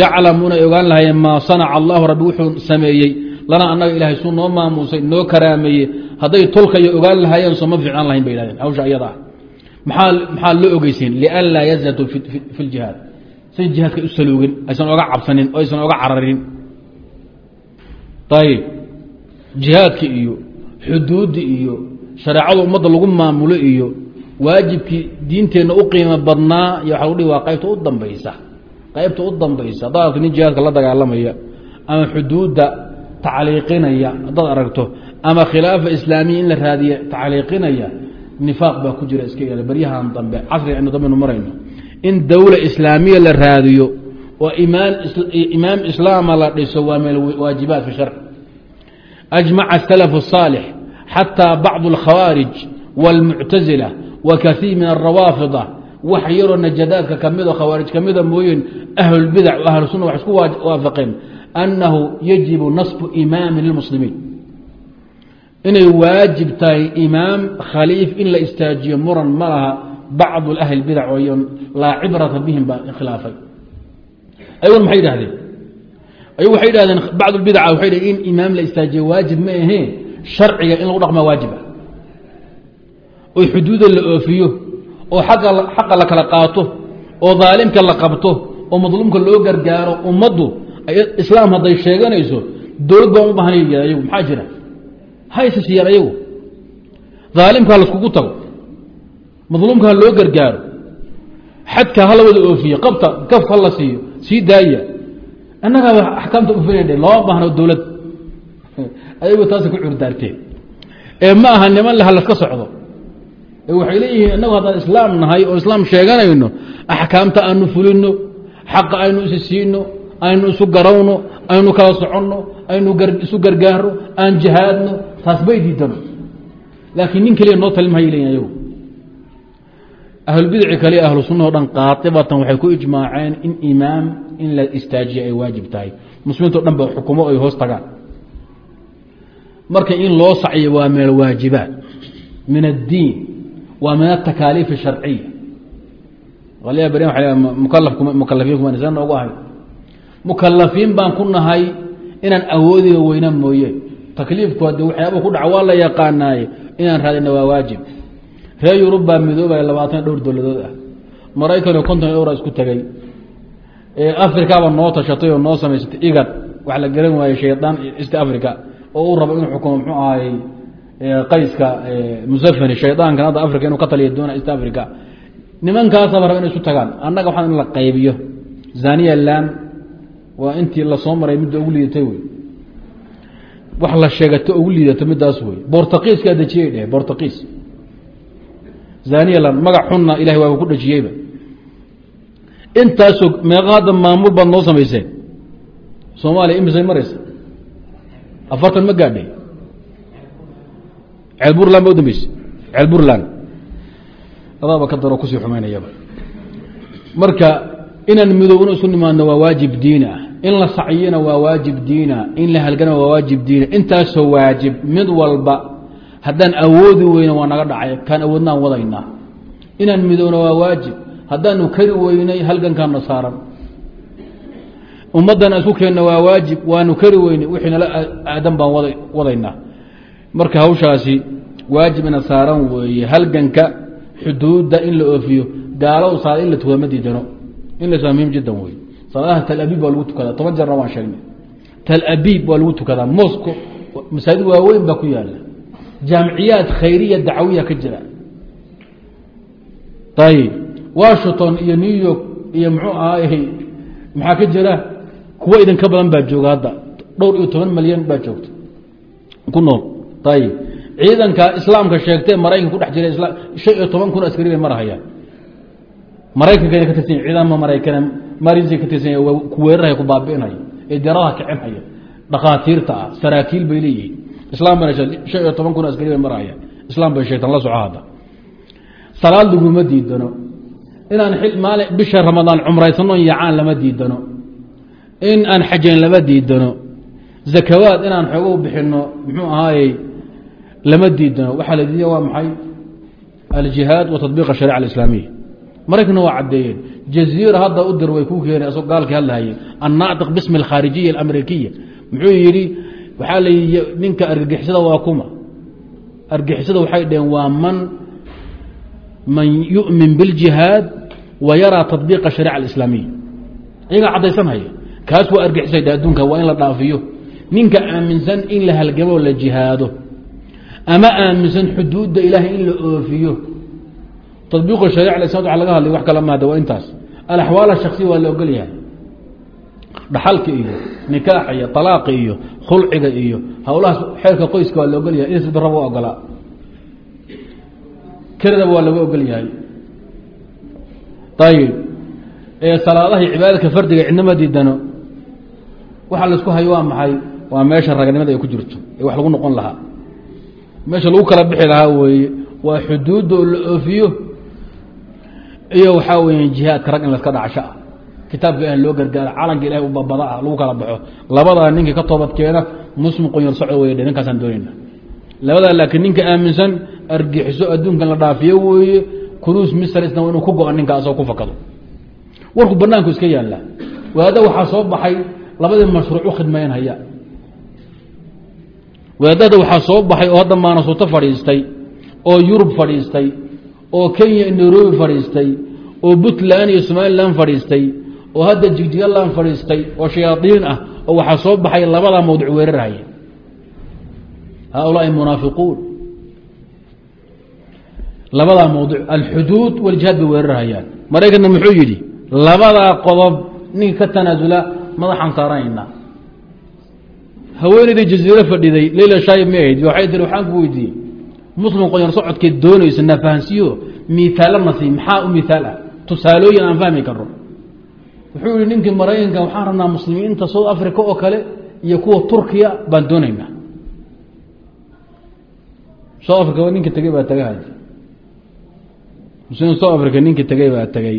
yaclamuuna ay ogaan lahayeen maa sanaca allahu rabbi wuxuu sameeyey lana annaga ilaahay suu noo maamuusay noo karaameeyey hadday tolkayo ogaan lahaayeen sooma fiicnaan lahayn bay ihahdeen hawsha iyada ah. Maxaa loo ogeysiin? Lianlaa yazaduu fi ljihaad say jihaadka u saluugin aysan oga cabsanin aysan oga cararin. Ayib jihaadki iyo xuduuddi iyo shareecada ummadda lagu maamulo iyo waajibkii diinteenna u qiimo badnaa iyo waxa udhi waa qaybta u dambaysa. Qaybta u dambaysa. Haddaad aragto nin jihaadka la dagaalamaya ama xuduudda tacliiqinaya haddaad aragto ama khilaafa islaamiya in la raadiya tacliiqinaya nifaaq baa ku jira iska ilaali baryahan dambe casriga aynu dambenu marayno in dowla islaamiya la raadiyo oo imaan imaam islaama la dhiso waa meel waajibaat fi sharci ajmaca salaf الصaalix xataa bacd اlkhawaarij wاlmuctazila wa kaiir min الrawaafida wax yaroo najadaadka kamidoo khawaarij kamida mooyeen ahlulbidac o ahlu sunna wax isku waafaqeen annahu yajibu nasbu imaami lilmuslimiin inay waajib tahay imaam khaliif in la istaajiyo muran ma laha bacdu ahli bidac laa cibrata bihim baa khilaafay ayaguna maxay idhahdeen ayagu waxay idhahdeen bacd bidaca waxay dhaheen in imaam la istaajiyo waajib ma aheen sharciga in lagu dhaqmaa waajiba oo xuduuda la oofiyo oo xaqa la kala qaato oo daalimka la qabto oo madluumka loo gargaaro ummaddu islaam hadday sheeganayso dowlad baan u baahnayn ayagu maxaa jira hayse siiyaan ayagu daalimka ha laiskugu tago. Madluumka ha loo gargaaro. Xadka ha la wada oofiyo. Qabta kaf ha la siiyo. Sii daaya. Annagaaba axkaamta ufinayna looma baahno dowlad ayagu taasa ku curdaarteen ee ma aha niman le ha laska socdo. Waxay leeyihiin innagu haddaan islaam nahay oo islaam sheeganayno axkaamta aanu fulino xaqa aynu isi siino aynu isu garawno aynu kala soconno aynu isu gargaarno aan jihaadno taas bay diidano. Laakiin nin keliya noo talimhay leyin ayagu ahlulbidaci kaliya ahlu sunna dhan qaatibatan waxay ku ijmaaceen in imaam in la istaajiya ay waajib tahay. Muslimiinto dhan ba xukumo ay hoos tagaan. Marka in loo sacyo waa min alwaajibaat min addiin waa min atakaaliif sharciya mukalafiin kumasan noogu ahay mukalafiin baan ku nahay inaan awoodiga weyna mooye. Takliifku hadde waxyaaba ku dhaca waa la yaqaanaaye inaan raadina waa waajib. Reer yurub baa midoobaya labaatan dhowr dowladood ah. Maraykan iyo konton dhowra isku tegey africaba noo tashatay oo noo samaysatay igad wax la garan waayey shaydaan east africa oo uu rabo inuu xukumo muxuu ahaayey qayska musafani shaydaankan hadda africa inuu ka taliya doona east africa. Nimankaasaba raba inay isu tagaan. Annaga waxaa in la qaybiyo. Zaniya lan waa intii la soo maray midda ugu liidatay wey wax la sheegato ugu liidato midaas wey bortakiiskaa dejiyay dheh bortakiis zaniyalan magac xunna ilahay waaba ku dhajiyeyba intaasoo meeqa hadda maamul baad noo samayseen. Soomaaliya imisay maraysa. Afartan ma gaadhay. Ceelburland ba u dambeyse ceelburland adaaba ka daro ku sii xumaynayaba. Marka inaan midoobno isu nimaadno waa waajib diini ah in la sacyina waa waajib diina in la halgana waa waajib diina. Intaasoo waajib mid walba haddaan awoodi weyno waa naga dhacay kaan awoodnaan wadaynaa inaan midoobno waa waajib haddaanu kari weynay halgankaana saaran. Ummaddana isku keenna waa waajib waanu kari weynay wixii nala aadan baan wada wadaynaa marka hawshaasi waajib ina saaran weeye halganka xuduudda in la oofiyo gaalow saa in la tukado ma diidano. In la saa muhiim jiddan wey salaadaha tal abiib waa lagu tukadaa. Toban jeerna waan sheegnay tal abiib waa lagu tukadaa. Mosco masaajid waaweyn baa ku yaalla jaamiciyaad khayriya dacwiya ka jira. Ayib washington iyo new york iyo muxuu ahaay maxaa ka jira? Kuwa idinka badan baa jooga hadda. Dhowr iyo toban malyan baa joogta. Ku nool. Ayib ciidanka islaamka sheegtee maraykanka ku dhex jira shan iyo toban kun askari bay marahayaan maraykankayna ka tirsan ciidama maraykana marisay ka tirsan ku weeraraya ku baabi'inaya ee diyaaradaha kicinhaya dhakhaatiirta ah saraakiil bay leeyihiin. Islaam bana shan iyo toban kun askari bay marahayaan islaam bay sheegtaan la soco hadda salaad laguma diidano. Inaan maali bisha ramadaan cumraysano yacaan lama diidano. In aan xajayn lama diidano. Zakawaad inaan xoogo bixino muxuu ahaayey lama diidano. Waxaa la diidaya waa maxay? Aljihaad wa asharica alislaamiya maraykanna waa caddeeyeen. Jaziira hadda u dir way kuu keenay asagoo gaalkii hadlahayay annaatiq bismi alkhaarijiya alamrikiya muxuu yidhi waxaa la yii ninka argagixisada waa kuma. Argixisada waxay dheheen waa man man yu'min biاljihaad wa yaraa taطbiiqa sharica alislaamiya. Iyagaa caddaysanhaya kaas waa argixisay adduunka waa in la dhaafiyo. Ninka aaminsan in la halgamo la jihaado. Ama aaminsan xuduudda ilaahay in la oofiyo tabiiqu sharica alislam waa laga hadlay wax kala maada waa intaas alaxwaal shaksiya waa la ogol yahay dhaxalka iyo nikaaxa iyo alaaqa iyo khulciga iyo howlahaas xeerka qoyska waa la ogol yahay ins biraba waa ogolaa keradaba waa laga ogol yahay ayib salaadaha cibaadadka fardiga cidnama diidano waxa hayo waa maxay waa meesha raganimada ay ku jirto ee wax lagu noqon lahaa meesha lagu kala bixi lahaa weeye waa xuduudda la oofiyo iyo waxaa weya jihaadka rag in laska dhacsho ah kitaabka ilahi loo gargaaro calanka ilahay u babada ah lagu kala baxo. Labadaa ninkii ka toobadkeena muslim qoyar soco wey ninkaasaan doonayna labadaa laakiin ninka aaminsan argixiso adduunkan la dhaafiyo weeye kunuus misrisna inuu ku go-a ninka asoo ku fakado. Warku banaanku iska yaalla. Wadaadda waxaa soo baxay labadii mashruuc u khidmaynhaya wadaadada waxaa soo baxay oo hadda maanasuuto fadhiistay oo yurub fadhiistay oo kenya nairobi fadhiistay oo puntland iyo somalilan fadhiistay oo hadda jigjigaland fadhiistay oo shayaadiin ah oo waxaa soo baxay labadaa mawduc weerarhaya haaulaai munaafiquun. Labadaa mawduc alxuduud waljihaad bay weerarhayaan maraykanna muxuu yidhi labadaa qodob ninka ka tanaasula madaxaan saaranaynaa haweenaydii jaziiro fadhiday leyla shaayib ma ahayd waxay tiri waxaan ku weydiiyey muslim qoyan socodkeed doonayso na fahansiiyo miaalana sii maxaa u miaal ah? Tusaalooyin aan fahmi karo wuxuu yihi ninkii maraykanka waxaan rabnaa muslimiinta south africa oo kale iyo kuwa turkiya baan doonaynaa. South africa ninki tegey baa tagay. Muslimiin south africa ninkii tegey baa tegey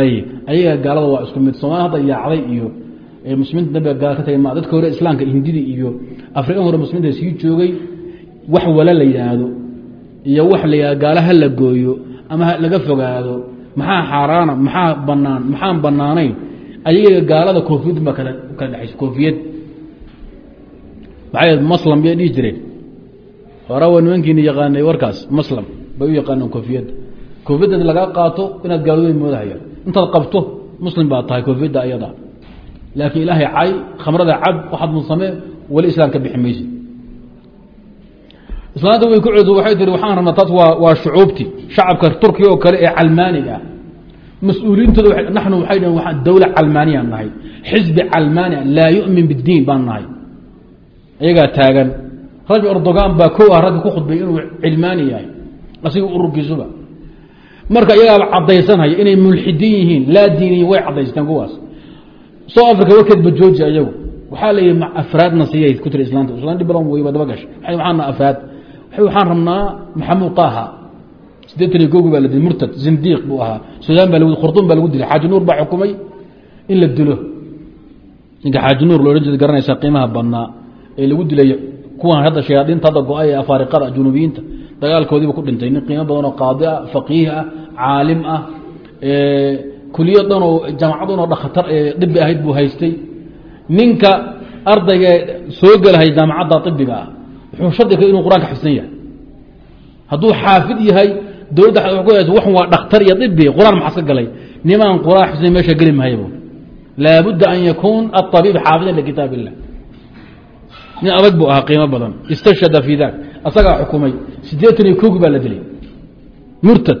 ayib ayaga gaalada waa isku mid. Somalia hadda yaacday iyo muslimiinta nabiga gaal ka tagay ma dadka hore islaamka hindida iyo afrikan hore muslimiinta sii joogay wax wala la yidhaahdo iyo wax la la gooyo ama laga fogaado maxaa xaaraana maxaa banaan maxaan banaanayn ayaga gaalada koofiyad baa kala kala dhexaysa koofiyad maxay maslam bay dhihi jireen. Horawa nimankiina yaqaanay warkaas maslam bay u yaqaaneen koofiyadda koofiyadda lagaa qaato inaad gaalooday moodahaya intaad qabto muslim baa tahay koofiyadda ayada. Laakiin ilaahay cay khamrada cab waxaad mun weli islaam ka bixi maysid islaanta way ku celiso waxay tihi waxaan rabnaa taas waa waa shucuubti shacabka turkiya oo kale ee calmaaniga ah. Mas'uuliyiintooda naxnu waxay dhaheen waxaan dawla calmaaniyaan nahay xisbi calmaania laa yu'min biddiin baan nahay. Iyagaa taagan. Rajab erdogan baa kow ah ragga ku khudbay inuu cilmaani yahay asiga ururkiisuba. Marka iyagaaba caddaysanhaya inay mulxidiin yihiin laa diiniyin way caddaysteen kuwaas. South africa warkeedba jooji ayagu. Waxaa la yihi afraadna siyay ku tiri islaanta islaan dhib badan wey baa daba gashay waxaana afraad waxaan rabnaa maxamuud taaha. Siddeetan iyo kowgi baa la dilay? Murtad zindiiq buu ahaa. Suudaan baa lagu khurduum baa lagu dilay. Xaaji nuur baa xukumay. In la dilo. Ninka xaaji nuur lo odhan jeeda garanaysaa qiimaha badnaa. Ee lagu dilay kuwan hadda shayaadiinta hadda go'ay ee afaariqada junuubiyiinta. Dagaalkoodiiba ku dhintay. Nin qiimo badan oo qaadi ah faqiih ah caalim ah. Kuliyo dhan oo jaamacad dhan oo dhakhatar ee dibi ahayd buu haystay. Ninka ardayga soo gelahay jaamacadda ibiga ah wuxuu shardi ka inuu qur'aanka xifsan yahay. Hadduu xaafid yahay dowladda wax waa dhakhtar iyo dibi qur'aan maxaa ka galay? Nimaan qur'aan xifsan meesha geli mahaybo laabudda an yakuun aطabiib xaafidan likitaab illah nin adag buu ahaa qiimo badan. Istashhada fi dak asagaa xukumay. Siddeetan iyo koogi baa la dilay murtad.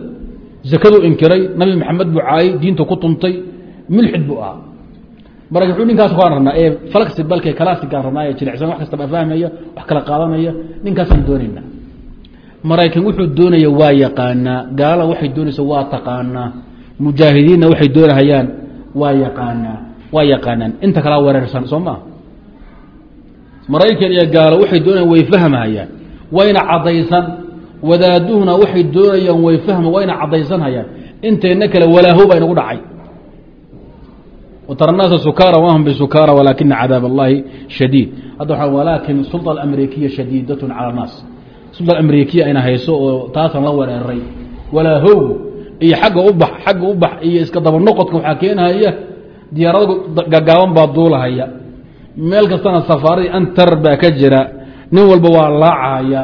Zakaduu inkiray. Nabi maxamed buu caayay. Diinta ku tuntay. Mulxid buu ahaa marka wuxuu ninkaas waan rabnaa ee flexibalka classigaan rabnaa ee jilicsan wax kastaba fahmaya wax kala qaadanaya ninkaasaan doonayna. Maraykan wuxuu doonaya waa yaqaanaa gaalada waxay doonaysa waa taqaanaa mujaahidiinna waxay doonahayaan waa yaqaanaa waa yaqaanaan. Inta kalaa wareersan soo maa maraykan iyo gaalo waxay doonayaan way fahmhayaan wayna caddaysan. Wadaaduhuna waxay doonayaan way fahma wayna caddaysanhayaan. Intayna kale walaaho baa inagu dhacay وtr الناaس سkاrى وhm بسkاrى ولakiنa cdاaب اللahi شhadيid hadda wlakin سuلطة الأمrikiya شhadيdaة calى الناas سuلطة أمrikiya ayna hayso oo taasan la wereeray walaahow iyo agga ubax agga ubax iyo iska daba noqodka waxaa keenhaya diyaarada gagaaban baa duulahaya meel kastana safaaradii antar baa ka jira nin walba waa laacaya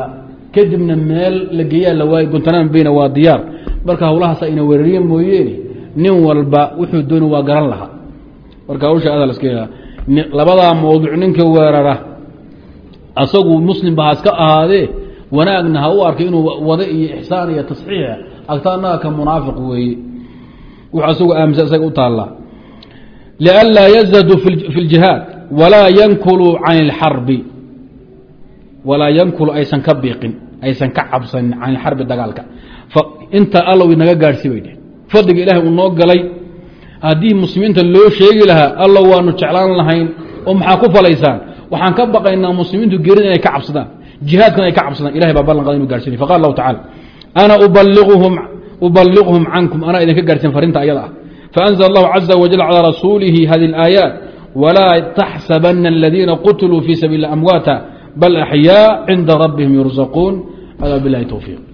kadibna meel la geeyaa la waay guntanaan bayna waa diyaar marka hawlahaas ayna weerariye mooyeene nin walba wuxuu dooni waa garan lahaa marka hawsha adaa laska helaa labadaa mawduuc ninka weerara asagu muslimba ha iska ahaadee wanaagna ha u arkay inuu wada iyo ixsaan iyo tasxiixa agta annaga ka munaafiq weeye. Wuxuu asagu aaminsan isaga u taallaa. Lianlaa yazhadu fi اljihaad walaa yankulu can اlxarbi walaa yankulu aysan ka biiqin aysan ka cabsanin can ilxarbi dagaalka. Inta allow inaga gaadhsi bay dheh fadliga ilaahay uu noo galay haddii muslimiinta loo sheegi lahaa alla waanu jeclaan lahayn oo maxaa ku falaysaan? Waxaan ka baqaynaa muslimiintu geerida inay ka cabsadaan jihaadkana ay ka cabsadaan. Ilahay baa ballan qada inu garsiinay faqala allahu tacala ana ubaliguhum uballiguhum cankum. Anaa idinka gaarsiin farinta ayada ah. Faanzl allahu caza wajal calىa rasuulihi hadi اlaayaat walaa taxsabana aladiina qutluu fii sabiili amwaata bal axyaa cinda rabbihim yursaquun hada bilahi towfiiq